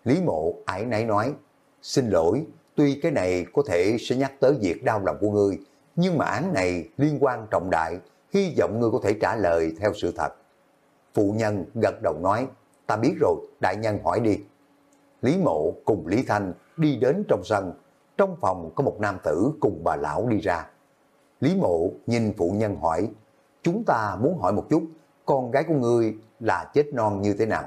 Lý Mộ ải nãy nói, xin lỗi, tuy cái này có thể sẽ nhắc tới việc đau lòng của ngươi, nhưng mà án này liên quan trọng đại, hy vọng ngươi có thể trả lời theo sự thật. Phụ nhân gật đầu nói, ta biết rồi, đại nhân hỏi đi. Lý Mộ cùng Lý Thanh đi đến trong sân, trong phòng có một nam tử cùng bà lão đi ra. Lý Mộ nhìn phụ nhân hỏi, chúng ta muốn hỏi một chút, con gái của ngươi là chết non như thế nào?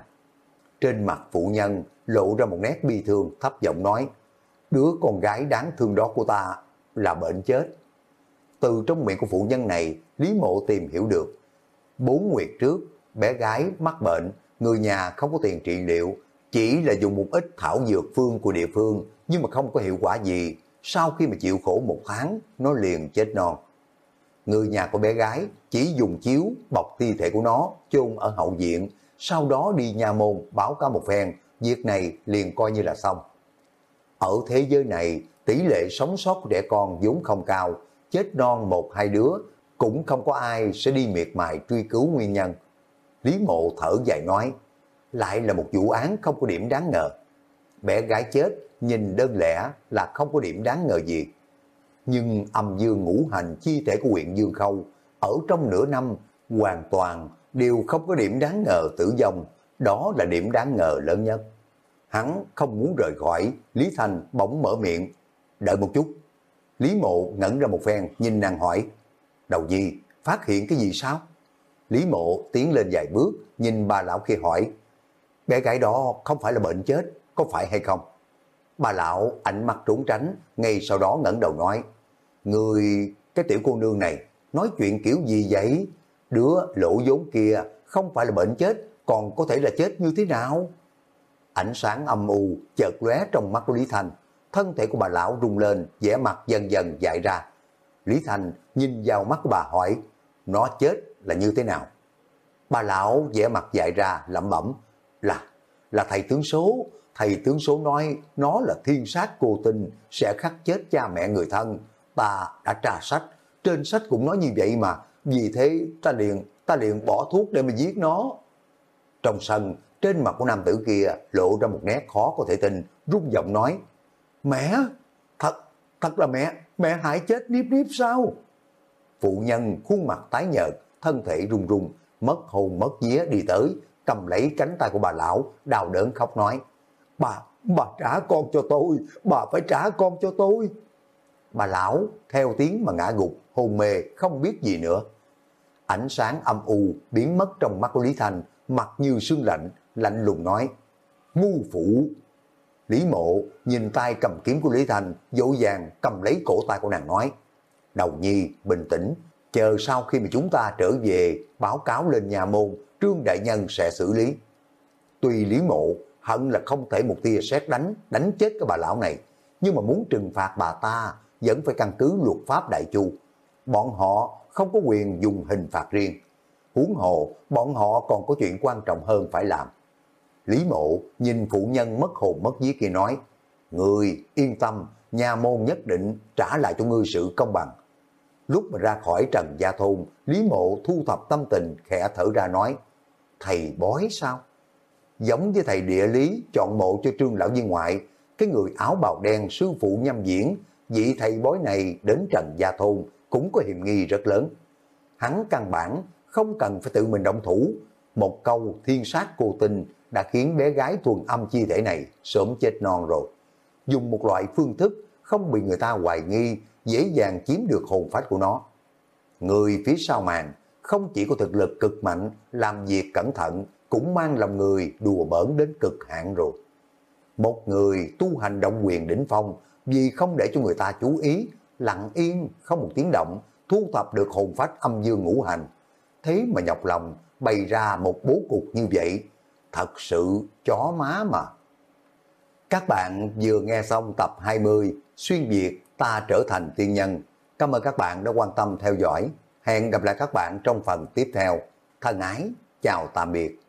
Trên mặt phụ nhân lộ ra một nét bi thương thấp giọng nói, đứa con gái đáng thương đó của ta là bệnh chết. Từ trong miệng của phụ nhân này, Lý Mộ tìm hiểu được. Bốn nguyệt trước, bé gái mắc bệnh, người nhà không có tiền trị liệu, chỉ là dùng một ít thảo dược phương của địa phương, nhưng mà không có hiệu quả gì. Sau khi mà chịu khổ một tháng, nó liền chết non. Người nhà của bé gái chỉ dùng chiếu bọc thi thể của nó chôn ở hậu viện, sau đó đi nhà môn báo cáo một phen, việc này liền coi như là xong. Ở thế giới này, tỷ lệ sống sót của trẻ con vốn không cao, chết non một hai đứa, cũng không có ai sẽ đi miệt mài truy cứu nguyên nhân. Lý mộ thở dài nói, lại là một vụ án không có điểm đáng ngờ. Bé gái chết, nhìn đơn lẻ là không có điểm đáng ngờ gì. Nhưng âm dương ngũ hành chi thể của huyện Dương Khâu, ở trong nửa năm, hoàn toàn đều không có điểm đáng ngờ tử vong, đó là điểm đáng ngờ lớn nhất. Hắn không muốn rời khỏi, Lý Thành bỗng mở miệng, đợi một chút. Lý Mộ ngẩn ra một phen, nhìn nàng hỏi, đầu gì, phát hiện cái gì sao? Lý Mộ tiến lên vài bước, nhìn bà lão kia hỏi, bé gái đó không phải là bệnh chết, có phải hay không? Bà lão ảnh mặt trốn tránh, ngay sau đó ngẩng đầu nói, người, cái tiểu cô nương này, nói chuyện kiểu gì vậy? Đứa lỗ vốn kia không phải là bệnh chết, còn có thể là chết như thế nào? Ánh sáng âm u chợt lóe trong mắt của Lý Thành, thân thể của bà lão rung lên, vẻ mặt dần dần dại ra. Lý Thành nhìn vào mắt của bà hỏi, nó chết là như thế nào? Bà lão vẻ mặt dại ra, lẩm bẩm, là, là thầy tướng số, thầy tướng số nói nó là thiên sát cô tinh, sẽ khắc chết cha mẹ người thân. Ta đã tra sách, trên sách cũng nói như vậy mà, vì thế ta liền, ta liền bỏ thuốc để mà giết nó. Trong sân, trên mặt của nam tử kia lộ ra một nét khó có thể tin, rung giọng nói, Mẹ, thật, thật là mẹ, mẹ hại chết niếp niếp sao? Phụ nhân khuôn mặt tái nhợt, thân thể run run, mất hồn mất vía đi tới, cầm lấy cánh tay của bà lão, đau đớn khóc nói, Bà, bà trả con cho tôi, bà phải trả con cho tôi. Bà lão theo tiếng mà ngã gục, hôn mê, không biết gì nữa. Ánh sáng âm u biến mất trong mắt của Lý Thành, mặt như sương lạnh, lạnh lùng nói, ngu phụ. Lý mộ nhìn tay cầm kiếm của Lý Thành, dỗ dàng cầm lấy cổ tay của nàng nói, đầu nhi, bình tĩnh, chờ sau khi mà chúng ta trở về, báo cáo lên nhà môn, trương đại nhân sẽ xử lý. Tuy Lý mộ hận là không thể một tia xét đánh, đánh chết cái bà lão này. Nhưng mà muốn trừng phạt bà ta, vẫn phải căn cứ luật pháp đại chu. Bọn họ không có quyền dùng hình phạt riêng. Huống hồ, bọn họ còn có chuyện quan trọng hơn phải làm. Lý mộ nhìn phụ nhân mất hồn mất vía kia nói, Người yên tâm, nhà môn nhất định trả lại cho ngươi sự công bằng. Lúc mà ra khỏi trần gia thôn, Lý mộ thu thập tâm tình, khẽ thở ra nói, Thầy bói sao? Giống với thầy địa lý chọn mộ cho trương lão viên ngoại, cái người áo bào đen sư phụ nhâm diễn, vị thầy bói này đến trần gia thôn cũng có hiểm nghi rất lớn. Hắn căn bản không cần phải tự mình động thủ, một câu thiên sát cô tinh đã khiến bé gái thuần âm chi thể này sớm chết non rồi. Dùng một loại phương thức không bị người ta hoài nghi, dễ dàng chiếm được hồn phách của nó. Người phía sau màn không chỉ có thực lực cực mạnh, làm việc cẩn thận, cũng mang lòng người đùa bỡn đến cực hạn rồi. Một người tu hành động quyền đỉnh phong, vì không để cho người ta chú ý, lặng yên, không một tiếng động, thu thập được hồn phách âm dương ngũ hành. Thế mà nhọc lòng bày ra một bố cục như vậy, thật sự chó má mà. Các bạn vừa nghe xong tập 20 Xuyên Việt ta trở thành tiên nhân. Cảm ơn các bạn đã quan tâm theo dõi. Hẹn gặp lại các bạn trong phần tiếp theo. Thân ái, chào tạm biệt.